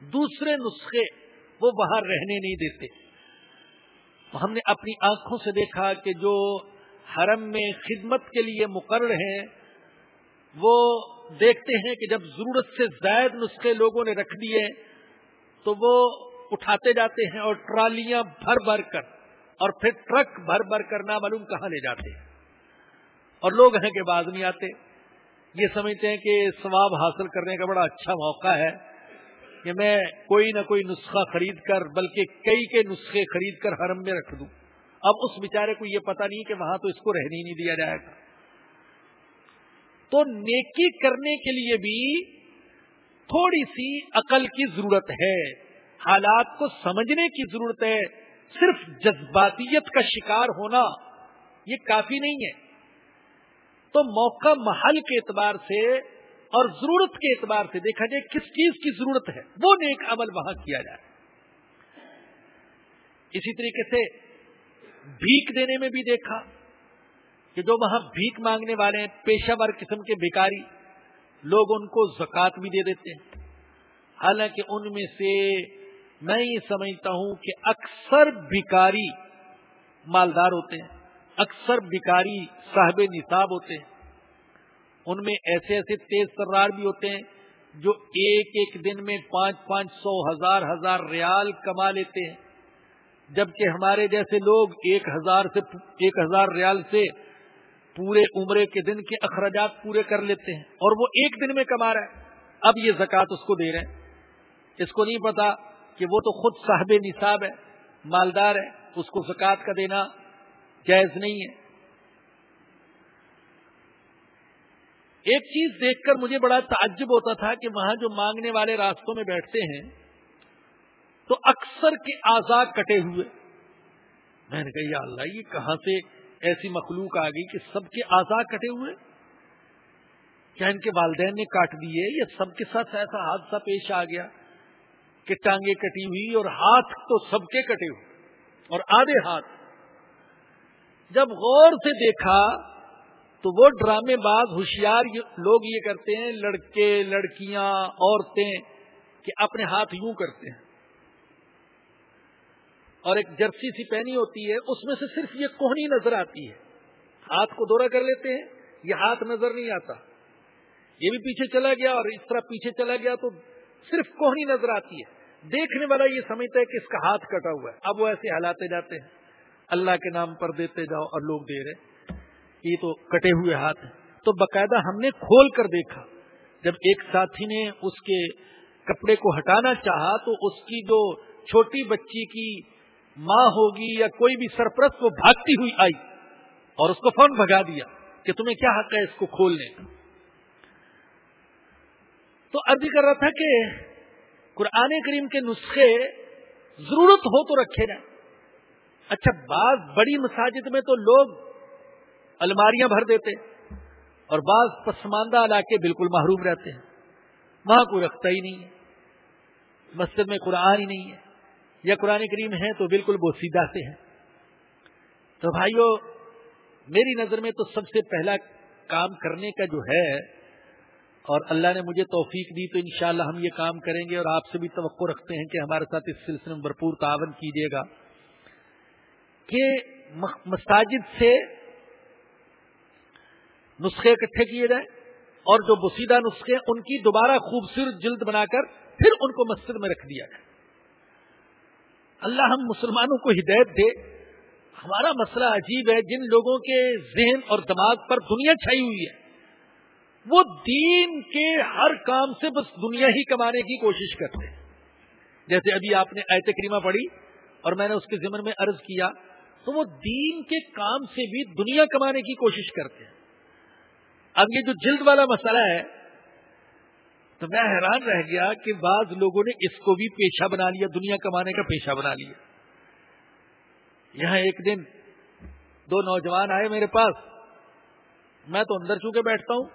دوسرے نسخے وہ باہر رہنے نہیں دیتے۔ ہم نے اپنی آنکھوں سے دیکھا کہ جو حرم میں خدمت کے لیے مقرر ہیں، وہ دیکھتے ہیں کہ جب ضرورت سے زائد نسخے لوگوں نے رکھ دیے، تو وہ اٹھاتے جاتے ہیں اور ٹرالیاں بھر بھر کر، اور پھر ٹرک بھر بھر کر نہ معلوم کہاں لے جاتے ہیں۔ اور لوگ ہیں کہ باز نہیں آتے، یہ سمجھتے ہیں کہ ثواب حاصل کرنے کا بڑا اچھا موقع ہے۔ کہ میں کوئی نہ کوئی نسخہ خرید کر، بلکہ کئی کے نسخے خرید کر حرم میں رکھ دوں۔ اب اس بیچارے کو یہ پتا نہیں کہ وہاں تو اس کو رہنے نہیں دیا جائے گا۔ تو نیکی کرنے کے لیے بھی تھوڑی سی عقل کی ضرورت ہے۔ حالات کو سمجھنے کی ضرورت ہے۔ صرف جذباتیت کا شکار ہونا یہ کافی نہیں ہے۔ تو موقع محل کے اعتبار سے اور ضرورت کے اعتبار سے دیکھا جائے کس چیز کی ضرورت ہے، وہ نیک عمل وہاں کیا جائے۔ اسی طریقے سے بھیک دینے میں بھی دیکھا کہ جو وہاں بھیک مانگنے والے ہیں، پیشہ ور قسم کے بھکاری، لوگ ان کو زکات بھی دے دیتے ہیں۔ حالانکہ ان میں سے میں یہ سمجھتا ہوں کہ اکثر بھکاری مالدار ہوتے ہیں، اکثر بھکاری صاحب نصاب ہوتے ہیں۔ ان میں ایسے ایسے تیز ترار بھی ہوتے ہیں جو ایک ایک دن میں پانچ پانچ سو ہزار ہزار ریال کما لیتے ہیں۔ جبکہ ہمارے جیسے لوگ ایک ہزار سے ایک ہزار ریال سے پورے عمرے کے دن کے اخراجات پورے کر لیتے ہیں اور وہ ایک دن میں کما رہا ہے۔ اب یہ زکوٰۃ اس کو دے رہے ہیں۔ اس کو نہیں پتا کہ وہ تو خود صاحب نصاب ہے، مالدار ہے، اس کو زکوٰۃ کا دینا جائز نہیں ہے۔ ایک چیز دیکھ کر مجھے بڑا تعجب ہوتا تھا کہ وہاں جو مانگنے والے راستوں میں بیٹھتے ہیں، تو اکثر کے آزاد کٹے ہوئے۔ میں نے کہا، یا اللہ، یہ کہاں سے ایسی مخلوق آ گئی کہ سب کے آزاد کٹے ہوئے؟ کیا ان کے والدین نے کاٹ دیے یا سب کے ساتھ ایسا حادثہ پیش آ گیا کہ ٹانگیں کٹی ہوئی اور ہاتھ تو سب کے کٹے ہوئے، اور آدھے ہاتھ۔ جب غور سے دیکھا تو وہ ڈرامے باز ہوشیار لوگ یہ کرتے ہیں، لڑکے، لڑکیاں، عورتیں، کہ اپنے ہاتھ یوں کرتے ہیں۔ اور ایک جرسی سی پہنی ہوتی ہے، اس میں سے صرف یہ کوہنی نظر آتی ہے۔ ہاتھ کو دورہ کر لیتے ہیں، یہ ہاتھ نظر نہیں آتا۔ یہ بھی پیچھے چلا گیا اور اس طرح پیچھے چلا گیا تو صرف کوہنی نظر آتی ہے۔ دیکھنے والا یہ سمجھتا ہے کہ اس کا ہاتھ کٹا ہوا ہے۔ اب وہ ایسے ہلاتے جاتے ہیں۔ اللہ کے نام پر دیتے جاؤ اور لوگ دے رہے ہیں۔ یہ تو کٹے ہوئے ہاتھ ہیں۔ تو باقاعدہ ہم نے کھول کر دیکھا۔ جب ایک ساتھی نے اس کے کپڑے کو ہٹانا چاہا تو اس کی جو چھوٹی بچی کی ماں ہوگی یا کوئی بھی سرپرست وہ بھاگتی ہوئی آئی اور اس کو فون بھگا دیا کہ تمہیں کیا حق ہے اس کو کھولنے کا۔ تو ارد کر رہا تھا کہ قرآن کریم کے نسخے ضرورت ہو تو رکھے جائیں۔ اچھا بعض بڑی مساجد میں تو لوگ الماریاں بھر دیتے اور بعض پسماندہ علاقے بالکل محروم رہتے ہیں۔ وہاں کوئی رکھتا ہی نہیں ہے۔ مسجد میں قرآن ہی نہیں ہے۔ یا قرآن کریم ہے تو بالکل بوسیدہ سے ہے تو بھائیو، میری نظر میں تو سب سے پہلا کام کرنے کا جو ہے، اور اللہ نے مجھے توفیق دی تو انشاءاللہ ہم یہ کام کریں گے اور آپ سے بھی توقع رکھتے ہیں کہ ہمارے ساتھ اس سلسلے میں بھرپور تعاون کیجیے گا کہ مساجد سے نسخے اکٹھے کیے جائیں اور جو بسیدہ نسخے ان کی دوبارہ خوبصورت جلد بنا کر پھر ان کو مسجد میں رکھ دیا جائے۔ اللہ ہم مسلمانوں کو ہدایت دے۔ ہمارا مسئلہ عجیب ہے، جن لوگوں کے ذہن اور دماغ پر دنیا چھائی ہوئی ہے، وہ دین کے ہر کام سے بس دنیا ہی کمانے کی کوشش کرتے ہیں۔ جیسے ابھی آپ نے آیت کریمہ پڑھی اور میں نے اس کے ذمن میں عرض کیا، تو وہ دین کے کام سے بھی دنیا کمانے کی کوشش کرتے ہیں۔ اب یہ جو جلد والا مسئلہ ہے، تو میں حیران رہ گیا کہ بعض لوگوں نے اس کو بھی پیشہ بنا لیا، دنیا کمانے کا پیشہ بنا لیا۔ یہاں ایک دن دو نوجوان آئے میرے پاس۔ میں تو اندر چونکہ بیٹھتا ہوں۔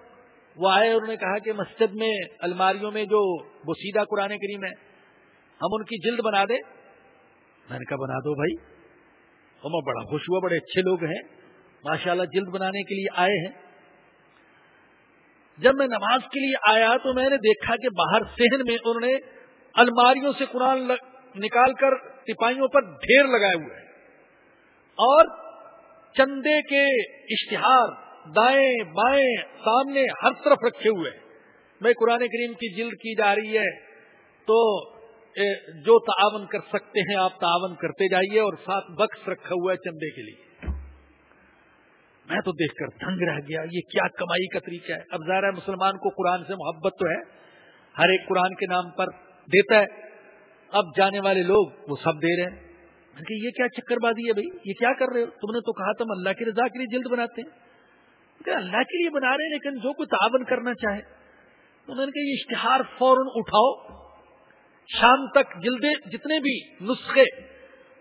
وہ آئے، انہوں نے کہا کہ مسجد میں، الماریوں میں جو بسیدہ قرآن کریم ہے، ہم ان کی جلد بنا دیں۔ میں نے کہا، بنا دو بھائی۔ میں بڑا خوش ہوا، بڑے اچھے لوگ ہیں۔ ماشاءاللہ جلد بنانے کے لیے آئے ہیں۔ جب میں نماز کے لیے آیا تو میں نے دیکھا کہ باہر سہن میں انہوں نے الماریوں سے قرآن نکال کر سپاہیوں پر ڈھیر لگائے ہوئے ہیں۔ اور چندے کے اشتہار، دائیں بائیں، سامنے ہر طرف رکھے ہوئے ہیں۔ میں قرآن کریم کی جلد کی جا رہی ہے تو جو تعاون کر سکتے ہیں، آپ تعاون کرتے جائیے اور ساتھ بخش رکھا ہوا ہے چندے کے لیے۔ میں تو دیکھ کر دنگ رہ گیا، یہ کیا کمائی کا طریقہ ہے؟ اب ظاہر ہے مسلمان کو قرآن سے محبت تو ہے، ہر ایک قرآن کے نام پر دیتا ہے۔ اب جانے والے لوگ وہ سب دے رہے ہیں۔ کہ یہ کیا چکر بازی ہے بھائی؟ یہ کیا کر رہے ہو؟ تم نے تو کہا تم اللہ کی رضا کے لیے جلد بناتے ہیں۔ کہ اللہ کے لیے بنا رہے ہیں، لیکن جو کوئی تعاون کرنا چاہے۔ تو میں نے کہا یہ اشتہار فوراً اٹھاؤ۔ شام تک جلدے جتنے بھی نسخے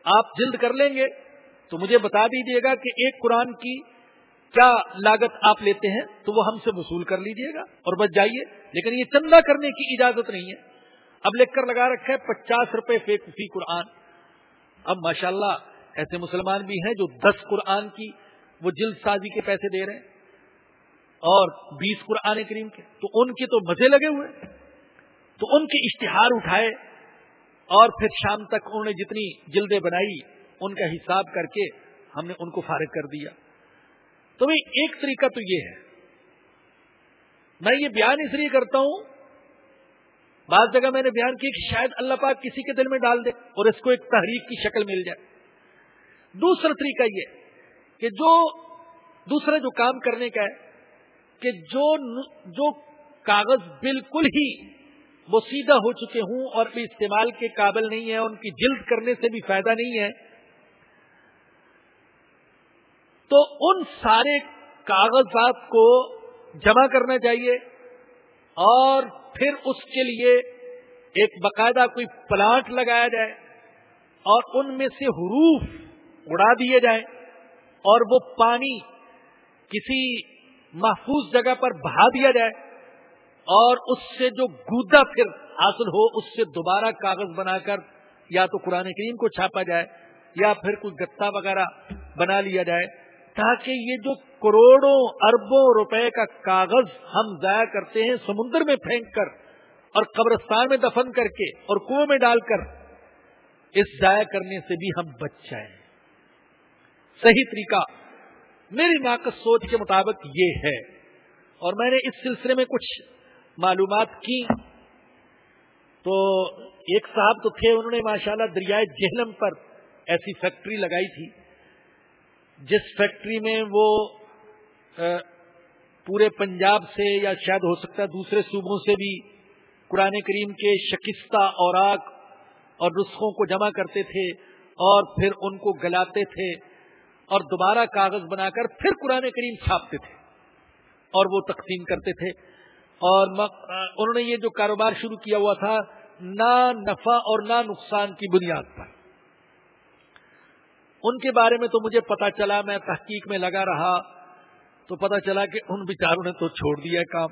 آپ جلد کر لیں گے، تو مجھے بتا دیجیے گا کہ ایک قرآن کی کیا لاگت آپ لیتے ہیں تو وہ ہم سے وصول کر لیجیے گا اور بچ جائیے۔ لیکن یہ چندہ کرنے کی اجازت نہیں ہے۔ اب لکھ کر لگا رکھا ہے پچاس روپے فی قرآن۔ اب ماشاءاللہ ایسے مسلمان بھی ہیں جو دس قرآن کی وہ جلد سازی کے پیسے دے رہے ہیں اور بیس قرآن کریم کے۔ تو ان کے تو مزے لگے ہوئے۔ تو ان کے اشتہار اٹھائے اور پھر شام تک انہوں نے جتنی جلدیں بنائی، ان کا حساب کر کے ہم نے ان کو فارغ کر دیا۔ تو بھائی ایک طریقہ تو یہ ہے۔ میں یہ بیان اس لیے کرتا ہوں، بعض جگہ میں نے بیان کی کہ شاید اللہ پاک کسی کے دل میں ڈال دے اور اس کو ایک تحریک کی شکل مل جائے۔ دوسرا طریقہ یہ کہ جو دوسرا جو کام کرنے کا ہے کہ جو جو کاغذ بالکل ہی وہ سیدھا ہو چکے ہوں اور بھی استعمال کے قابل نہیں ہے ان کی جلد کرنے سے بھی فائدہ نہیں ہے تو ان سارے کاغذات کو جمع کرنا چاہیے اور پھر اس کے لیے ایک باقاعدہ کوئی پلانٹ لگایا جائے اور ان میں سے حروف اڑا دیے جائیں اور وہ پانی کسی محفوظ جگہ پر بہا دیا جائے اور اس سے جو گودا پھر حاصل ہو، اس سے دوبارہ کاغذ بنا کر یا تو قرآن کریم کو چھاپا جائے یا پھر کوئی گتا وغیرہ بنا لیا جائے۔ تاکہ یہ جو کروڑوں اربوں روپے کا کاغذ ہم ضائع کرتے ہیں سمندر میں پھینک کر اور قبرستان میں دفن کر کے اور کنویں میں ڈال کر، اس ضائع کرنے سے بھی ہم بچ جائیں۔ صحیح طریقہ۔ میری ناقص سوچ کے مطابق یہ ہے۔ اور میں نے اس سلسلے میں کچھ معلومات کی۔ تو ایک صاحب تو تھے، انہوں نے ماشاءاللہ دریائے جہلم پر ایسی فیکٹری لگائی تھی۔ جس فیکٹری میں وہ پورے پنجاب سے یا شاید ہو سکتا ہے دوسرے صوبوں سے بھی قرآن کریم کے شکستہ اوراق اور نسخوں کو جمع کرتے تھے اور پھر ان کو گلاتے تھے اور دوبارہ کاغذ بنا کر پھر قرآن کریم چھاپتے تھے اور وہ تقسیم کرتے تھے اور انہوں نے یہ جو کاروبار شروع کیا ہوا تھا نہ نفع اور نہ نقصان کی بنیاد پر۔ ان کے بارے میں تو مجھے پتا چلا، میں تحقیق میں لگا رہا، تو پتا چلا کہ ان بیچاروں نے تو چھوڑ دیا کام۔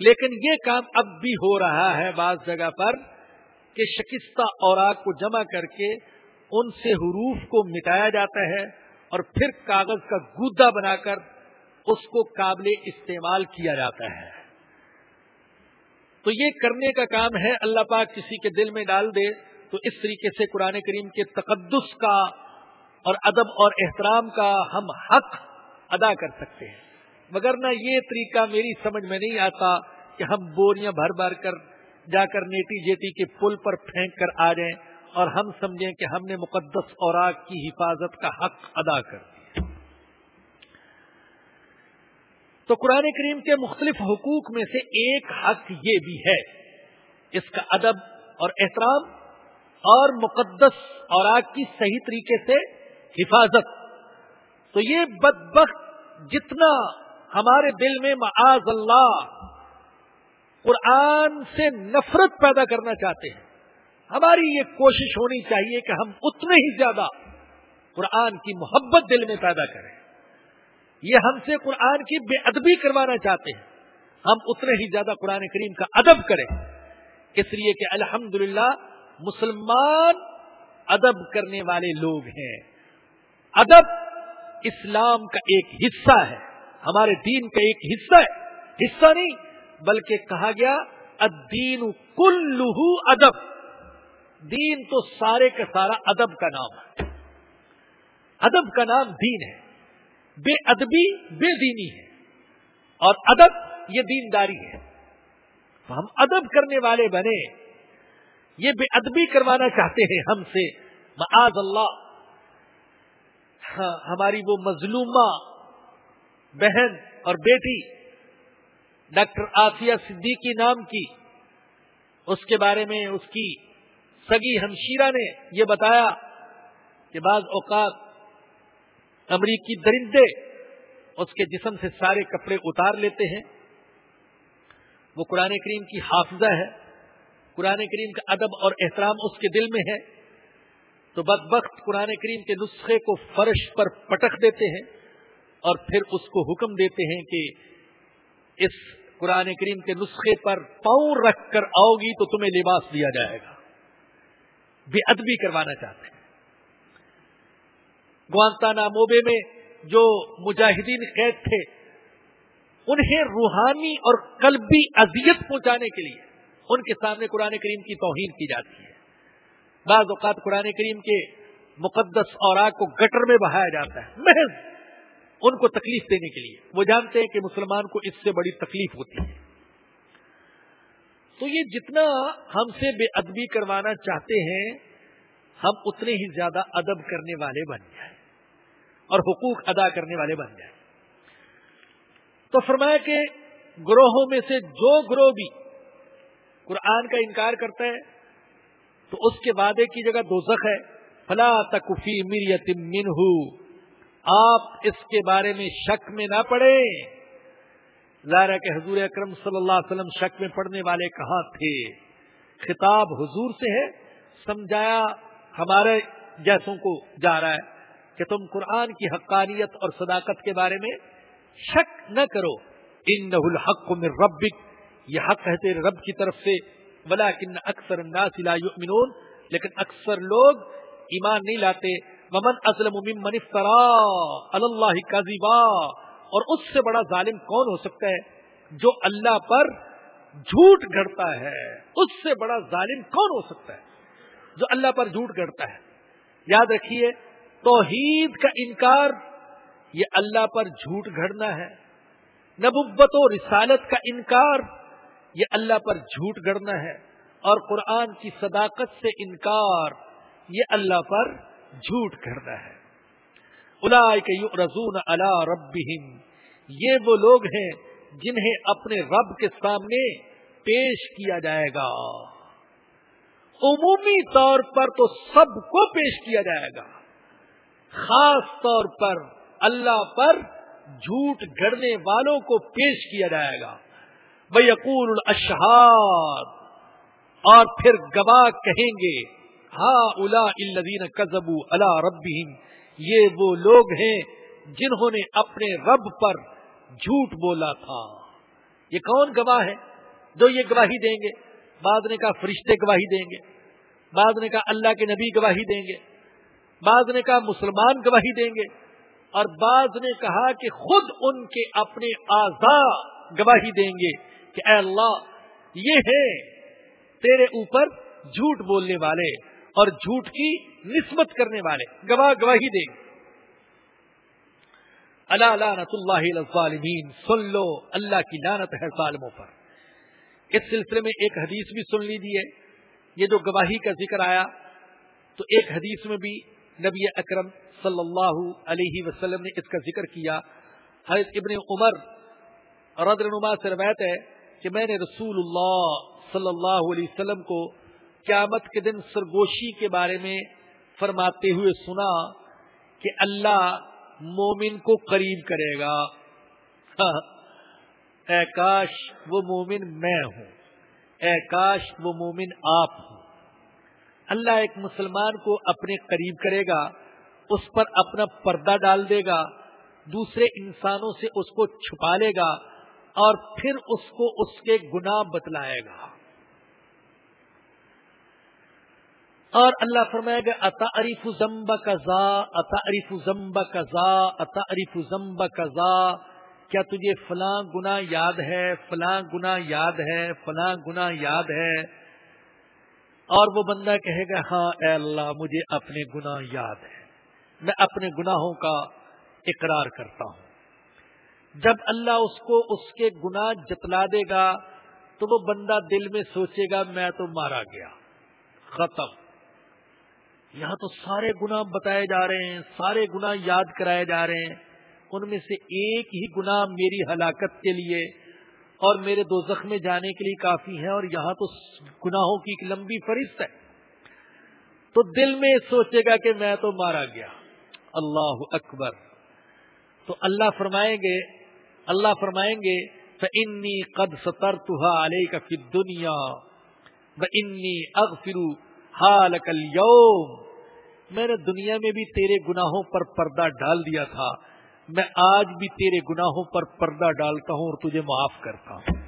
لیکن یہ کام اب بھی ہو رہا ہے بعض جگہ پر کہ شکستہ اوراق کو جمع کر کے ان سے حروف کو مٹایا جاتا ہے اور پھر کاغذ کا گودا بنا کر اس کو قابل استعمال کیا جاتا ہے۔ تو یہ کرنے کا کام ہے، اللہ پاک کسی کے دل میں ڈال دے تو اس طریقے سے قرآن کریم کے تقدس کا اور ادب اور احترام کا ہم حق ادا کر سکتے ہیں۔ مگر نہ یہ طریقہ میری سمجھ میں نہیں آتا کہ ہم بوریاں بھر بھر کر جا کر نیٹی جیٹی کے پل پر پھینک کر آ جائیں اور ہم سمجھیں کہ ہم نے مقدس اوراق کی حفاظت کا حق ادا کر دیا۔ تو قرآن کریم کے مختلف حقوق میں سے ایک حق یہ بھی ہے۔ اس کا ادب اور احترام اور مقدس اوراق کی صحیح طریقے سے حفاظت۔ تو یہ بدبخت جتنا ہمارے دل میں معاذ اللہ قرآن سے نفرت پیدا کرنا چاہتے ہیں۔ ہماری یہ کوشش ہونی چاہیے کہ ہم اتنے ہی زیادہ قرآن کی محبت دل میں پیدا کریں۔ یہ ہم سے قرآن کی بے ادبی کروانا چاہتے ہیں۔ ہم اتنے ہی زیادہ قرآن کریم کا ادب کریں۔ اس لیے کہ الحمدللہ مسلمان ادب کرنے والے لوگ ہیں۔ ادب اسلام کا ایک حصہ ہے۔ ہمارے دین کا ایک حصہ ہے۔ حصہ نہیں، بلکہ کہا گیا، الدین کل ادب۔ دین تو سارے کا سارا ادب کا نام ہے۔ ادب کا نام دین ہے۔ بے ادبی، بے دینی ہے۔ اور ادب یہ دینداری ہے۔ تو ہم ادب کرنے والے بنے۔ یہ بے ادبی کروانا چاہتے ہیں ہم سے۔ معاذ اللہ۔ ہاں، ہماری وہ مظلومہ بہن اور بیٹی، ڈاکٹر آسیہ صدیقی نام کی، اس کے بارے میں اس کی سگی ہمشیرہ نے یہ بتایا کہ بعض اوقات امریکی درندے اس کے جسم سے سارے کپڑے اتار لیتے ہیں۔ وہ قرآن کریم کی حافظہ ہے۔ قرآن کریم کا ادب اور احترام اس کے دل میں ہے۔ تو بد قرآن کریم کے نسخے کو فرش پر پٹک دیتے ہیں اور پھر اس کو حکم دیتے ہیں کہ اس قرآن کریم کے نسخے پر پاؤں رکھ کر آؤ گی تو تمہیں لباس دیا جائے گا۔ بے ادبی کروانا چاہتے ہیں۔ گوانتانا موبے میں جو مجاہدین قید تھے، انہیں روحانی اور قلبی اذیت پہنچانے کے لیے ان کے سامنے قرآن کریم کی توہین کی جاتی ہے۔ بعض اوقات قرآن کریم کے مقدس اور کو گٹر میں بہایا جاتا ہے، محض ان کو تکلیف دینے کے لیے۔ وہ جانتے ہیں کہ مسلمان کو اس سے بڑی تکلیف ہوتی ہے۔ تو یہ جتنا ہم سے بے ادبی کروانا چاہتے ہیں، ہم اتنے ہی زیادہ ادب کرنے والے بن جائیں۔ اور حقوق ادا کرنے والے بن جائیں۔ تو فرمایا کہ گروہوں میں سے جو گروہ بھی قرآن کا انکار کرتا ہے تو اس کے وعدے کی جگہ دو ہے۔ فلا تکفی مریت منہ آپ اس کے بارے میں شک میں نہ پڑے ظاہر کہ حضور اکرم صلی اللہ علیہ وسلم شک میں پڑنے والے کہاں تھے؟ خطاب حضور سے ہے۔ سمجھایا ہمارے جیسوں کو جا رہا ہے کہ تم قرآن کی حقانیت اور صداقت کے بارے میں شک نہ کرو۔ ان الحق من ربک۔ یہ حق ہے تیرے رب کی طرف سے۔ بلا کن اکثر لا یؤمنون، لیکن اکثر لوگ ایمان نہیں لاتے۔ ممن اسلم ممن افترا اللہ کذبا۔ اور اس سے بڑا ظالم کون ہو سکتا ہے جو اللہ پر جھوٹ گڑتا ہے؟ اس سے بڑا ظالم کون ہو سکتا ہے جو اللہ پر جھوٹ گڑتا ہے؟ یاد رکھیے، توحید کا انکار، یہ اللہ پر جھوٹ گھڑنا ہے۔ نبوت و رسالت کا انکار یہ اللہ پر جھوٹ گڑنا ہے اور قرآن کی صداقت سے انکار یہ اللہ پر جھوٹ گھڑنا ہے۔ رضون اللہ رب یہ وہ لوگ ہیں جنہیں اپنے رب کے سامنے پیش کیا جائے گا۔ عمومی طور پر تو سب کو پیش کیا جائے گا۔ خاص طور پر اللہ پر جھوٹ گڑنے والوں کو پیش کیا جائے گا۔ بکول اشہاد اور پھر گواہ کہیں گے ہا الا الدین کزبو اللہ رب یہ وہ لوگ ہیں جنہوں نے اپنے رب پر جھوٹ بولا تھا۔ یہ کون گواہ ہے؟ جو یہ گواہی دیں گے۔ بعد نے کہا فرشتے گواہی دیں گے۔ بعد نے کہا اللہ کے نبی گواہی دیں گے۔ بعد نے کہا مسلمان گواہی دیں گے۔ اور بعض نے کہا کہ خود ان کے اپنے آزا گواہی دیں گے۔ کہ اے اللہ، یہ ہے تیرے اوپر جھوٹ بولنے والے اور جھوٹ کی نسبت کرنے والے۔ گواہ گواہی دیں گے اللہ لعنت اللہ ظالمین سن لو، اللہ کی لانت ہے ظالموں پر۔ اس سلسلے میں ایک حدیث بھی سن لیجیے یہ جو گواہی کا ذکر آیا، تو ایک حدیث میں بھی نبی اکرم صلی اللہ علیہ وسلم نے اس کا ذکر کیا۔ حضرت ابن عمر رضر نما سے روایت ہے کہ میں نے رسول اللہ صلی اللہ علیہ وسلم کو قیامت کے دن سرگوشی کے بارے میں فرماتے ہوئے سنا کہ اللہ مومن کو قریب کرے گا۔ اے کاش وہ مومن میں ہوں۔ اے کاش وہ مومن آپ ہوں۔ اللہ ایک مسلمان کو اپنے قریب کرے گا، اس پر اپنا پردہ ڈال دے گا، دوسرے انسانوں سے اس کو چھپا لے گا۔ اور پھر اس کو اس کے گناہ بتلائے گا۔ اور اللہ فرمائے گا اتا عریف زمب کزا اتا عریف زمب کزا اتا عریف زمب کزا کیا تجھے فلاں گنا یاد ہے، فلاں گنا یاد ہے، فلاں گنا یاد ہے؟ اور وہ بندہ کہے گا ہاں اے اللہ، مجھے اپنے گناہ یاد ہے میں اپنے گناہوں کا اقرار کرتا ہوں۔ جب اللہ اس کو اس کے گناہ جتلا دے گا، تو وہ بندہ دل میں سوچے گا، میں تو مارا گیا۔ ختم۔ یہاں تو سارے گناہ بتائے جا رہے ہیں، سارے گناہ یاد کرائے جا رہے ہیں۔ ان میں سے ایک ہی گناہ میری ہلاکت کے لیے اور میرے دو زخم جانے کے لیے کافی ہے اور یہاں تو گناہوں کی ایک لمبی فہرست ہے۔ تو دل میں سوچے گا کہ میں تو مارا گیا۔ اللہ اکبر۔ تو اللہ فرمائیں گے اللہ فرمائیں گے انی قد ستر علیہ کا فی دنیا انی اغفرو حال میں نے دنیا میں بھی تیرے گناہوں پر پردہ ڈال دیا تھا، میں آج بھی تیرے گناہوں پر پردہ ڈالتا ہوں اور تجھے معاف کرتا ہوں۔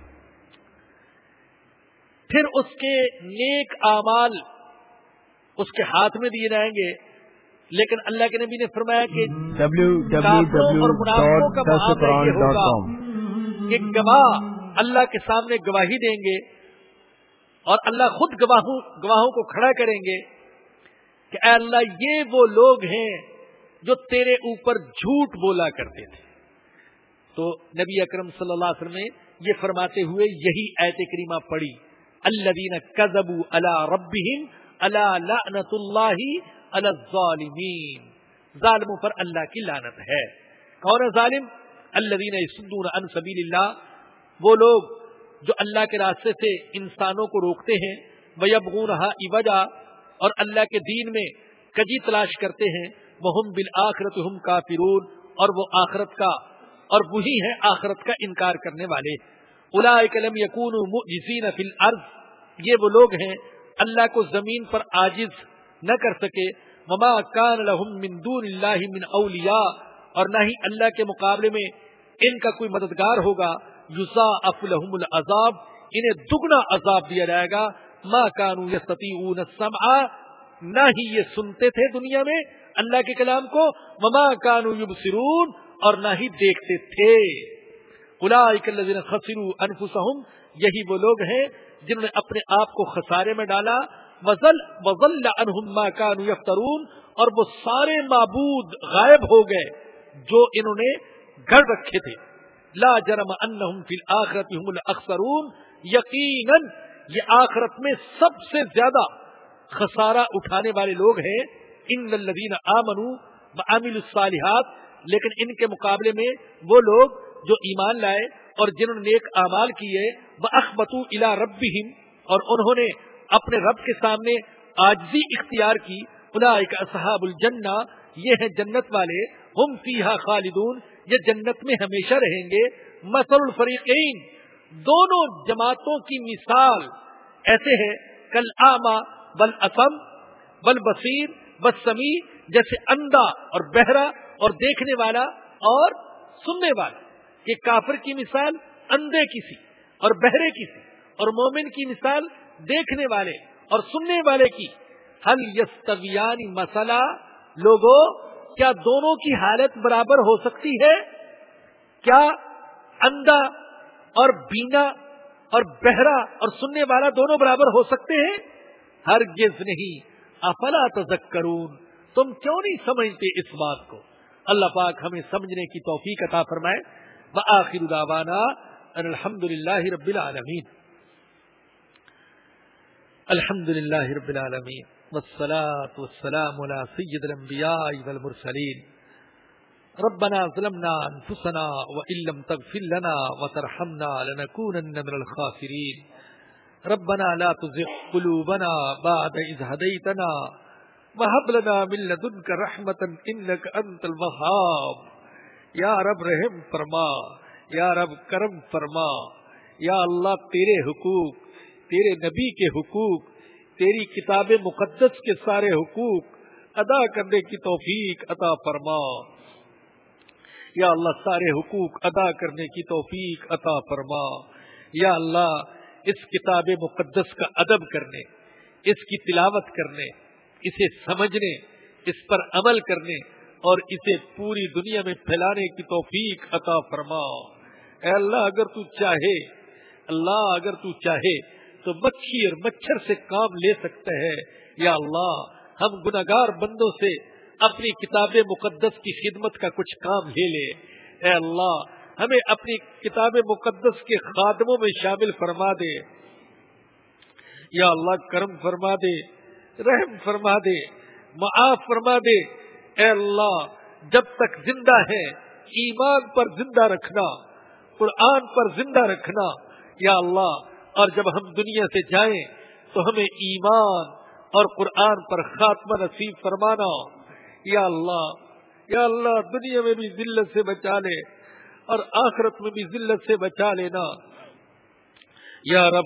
پھر اس کے نیک اعمال اس کے ہاتھ میں دیے جائیں گے لیکن اللہ کے نبی نے فرمایا کہ کہ گواہ اللہ کے سامنے گواہی دیں گے اور اللہ خود گواہوں گواہوں کو کھڑا کریں گے کہ اے اللہ یہ وہ لوگ ہیں جو تیرے اوپر جھوٹ بولا کرتے تھے۔ تو نبی اکرم صلی اللہ علیہ وسلم نے یہ فرماتے ہوئے یہی ایت کریمہ پڑی اللہ کزبو اللہ ربیم اللہ اللہ الظالمین ظالموں پر اللہ کی لانت ہے۔ کون ہے ظالم؟ اللہ سدون ان سبیل اللہ وہ لوگ جو اللہ کے راستے سے انسانوں کو روکتے ہیں وہ رہا اور اللہ کے دین میں کجی تلاش کرتے ہیں وہ ہم بالآخرت ہم کافرون، اور وہ آخرت کا، اور وہی ہے آخرت کا انکار کرنے والے۔ الا کلم یقون فی الارض، یہ وہ لوگ ہیں، اللہ کو زمین پر عاجز نہ کر سکے مما کان لہم من دون اللہ من اولیاء اور نہ ہی اللہ کے مقابلے میں ان کا کوئی مددگار ہوگا. یوسا افلحم العذاب. انہیں دگنا عذاب دیا جائے گا. ماں کانو یا نہ ہی یہ سنتے تھے دنیا میں اللہ کے کلام کو. مما کانو یبصرون اور نہ ہی دیکھتے تھے. خسرو انفسہم. یہی وہ لوگ ہیں جنہوں نے اپنے آپ کو خسارے میں ڈالا. وزل ما کانو یفترون، اور وہ سارے معبود غائب ہو گئے جو انہوں نے گھڑ رکھے تھے۔ لا جرم انہم فی الاخرت هم الاخسرون، یقینا یہ آخرت میں سب سے زیادہ خسارہ اٹھانے والے لوگ ہیں۔ ان الذین آمنوا وعملوا الصالحات، لیکن ان کے مقابلے میں وہ لوگ جو ایمان لائے اور جنہوں نے نیک اعمال کیے وہ اخبتو الا ربہم اور انہوں نے اپنے رب کے سامنے آجزی اختیار کی۔ اولئک اصحاب الجنہ، یہ ہیں جنت والے۔ ہم فیہا خالدون، یہ جنت میں ہمیشہ رہیں گے۔ مسل الفریقین، دونوں جماعتوں کی مثال ایسے ہے کل آما بل اسم بل بصیر بس سمی، جیسے اندھا اور بہرا اور دیکھنے والا اور سننے والا۔ یہ کافر کی مثال اندھے کی سی اور بہرے کی سی۔ اور مومن کی مثال دیکھنے والے اور سننے والے کی۔ حل یستویانی مسئلہ لوگوں کیا دونوں کی حالت برابر ہو سکتی ہے؟ کیا اندھا اور بینا اور بہرا اور سننے والا دونوں برابر ہو سکتے ہیں؟ ہر گز نہیں۔ افلا تذکرون، تم کیوں نہیں سمجھتے اس بات کو؟ اللہ پاک ہمیں سمجھنے کی توفیق عطا فرمائے۔ بآخر دعوانا ان الحمد للہ رب العالمین۔ الحمد للہ رب العالمین والصلاة والسلام على سيد الأنبياء والمرسلين. ربنا ظلمنا أنفسنا وإن لم تغفر لنا وترحمنا لنكونن من الخاسرين. ربنا لا تزغ قلوبنا بعد إذ هديتنا وهب لنا من لدنك رحمة إنك أنت الوهاب. یا رب رحم فرما یا رب کرم فرما. یا اللہ تیرے حقوق تیرے نبی کے حقوق، تیری کتاب مقدس کے سارے حقوق ادا کرنے کی توفیق عطا فرما۔ یا اللہ، سارے حقوق ادا کرنے کی توفیق عطا فرما۔ یا اللہ، اس کتاب مقدس کا ادب کرنے، اس کی تلاوت کرنے، اسے سمجھنے، اس پر عمل کرنے اور اسے پوری دنیا میں پھیلانے کی توفیق عطا فرما۔ اے اللہ، اگر تو چاہے، اللہ، اگر تو چاہے تو مچھی اور مچھر سے کام لے سکتے ہیں۔ یا اللہ، ہم گناگار بندوں سے اپنی کتاب مقدس کی خدمت کا کچھ کام لے لے اے اللہ، ہمیں اپنی کتاب مقدس کے خادموں میں شامل فرما دے۔ یا اللہ، کرم فرما دے، رحم فرما دے، معاف فرما دے۔ اے اللہ، جب تک زندہ ہے ایمان پر زندہ رکھنا، قرآن پر زندہ رکھنا۔ یا اللہ اور جب ہم دنیا سے جائیں تو ہمیں ایمان اور قرآن پر خاتمہ نصیب فرمانا۔ یا اللہ یا اللہ، دنیا میں بھی ذلت سے بچا لے اور آخرت میں بھی ذلت سے بچا لینا۔ یا رب،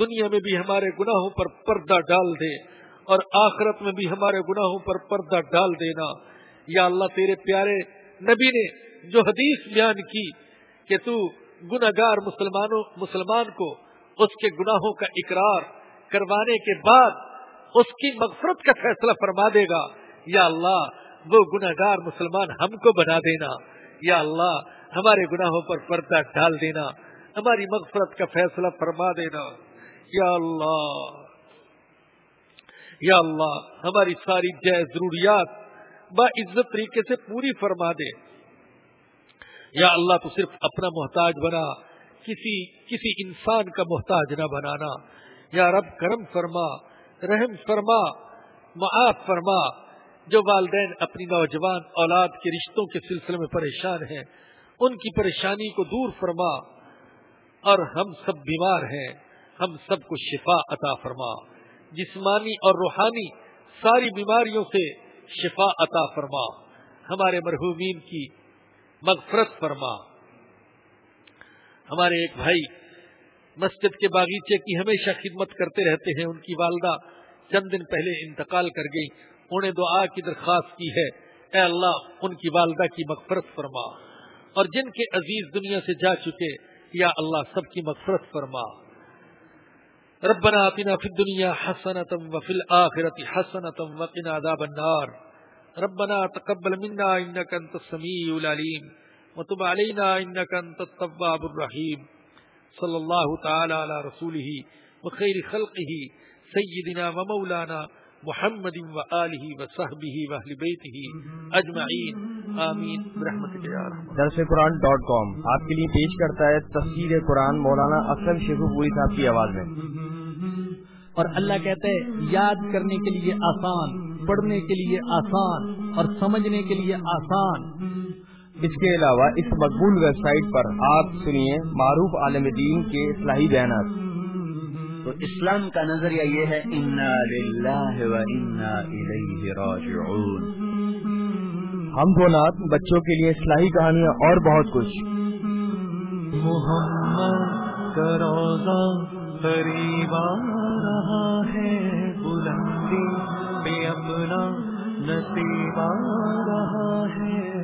دنیا میں بھی ہمارے گناہوں پر پردہ ڈال دے اور آخرت میں بھی ہمارے گناہوں پر پردہ ڈال دینا۔ یا اللہ، تیرے پیارے نبی نے جو حدیث بیان کی کہ تو گناگار مسلمانوں، مسلمان کو اس کے گناہوں کا اقرار کروانے کے بعد اس کی مغفرت کا فیصلہ فرما دے گا۔ یا اللہ، وہ گناگار مسلمان ہم کو بنا دینا۔ یا اللہ، ہمارے گناہوں پر پردہ ڈال دینا۔ ہماری مغفرت کا فیصلہ فرما دینا۔ یا اللہ یا اللہ، ہماری ساری جے ضروریات با عزت طریقے سے پوری فرما دے۔ یا اللہ، تو صرف اپنا محتاج بنا۔ کسی کسی انسان کا محتاج نہ بنانا۔ یا رب، کرم فرما، رحم فرما، معاف فرما۔ جو والدین اپنی نوجوان اولاد کے رشتوں کے سلسلے میں پریشان ہیں، ان کی پریشانی کو دور فرما۔ اور ہم سب بیمار ہیں، ہم سب کو شفا عطا فرما۔ جسمانی اور روحانی ساری بیماریوں سے شفا عطا فرما۔ ہمارے مرحومین کی مغفرت فرما۔ ہمارے ایک بھائی مسجد کے باغیچے کی ہمیشہ خدمت کرتے رہتے ہیں، ان کی والدہ چند دن پہلے انتقال کر گئی انہیں دعا کی، درخواست کی ہے، اے اللہ، ان کی والدہ کی مغفرت فرما۔ اور جن کے عزیز دنیا سے جا چکے، یا اللہ، سب کی مغفرت فرما۔ ربنا آتنا فی الدنیا حسنتم وفی الاخرت حسنتم وقنا عذاب النار۔ ربنا تقبل منا انك انت السميع العليم وتب علينا انك انت التواب الرحيم. صلى الله تعالى على رسوله وخير خلقه سيدنا ومولانا محمد و آلہ و صحبہ و اہل بیتہ اجمعین آمین برحمتک یا رحمت درس قرآن ڈاٹ کام آپ کے لیے پیش کرتا ہے تفسیر قرآن مولانا اکثر شیخو پوری صاحب کی آواز میں. اور اللہ کہتے ہیں یاد کرنے کے لیے آسان پڑھنے کے لیے آسان اور سمجھنے کے لیے آسان. اس کے علاوہ اس مقبول ویب سائٹ پر آپ سنیے معروف عالم دین کے اصلاحی بیانات۔ تو اسلام کا نظریہ یہ ہے انا للہ و انا الیہ راجعون ہم کو نات بچوں کے لیے اصلاحی کہانیاں اور بہت کچھ۔ محمد کا روزہ قریب آ رہا ہے بلندی بے اپنا نصیب آ رہا ہے۔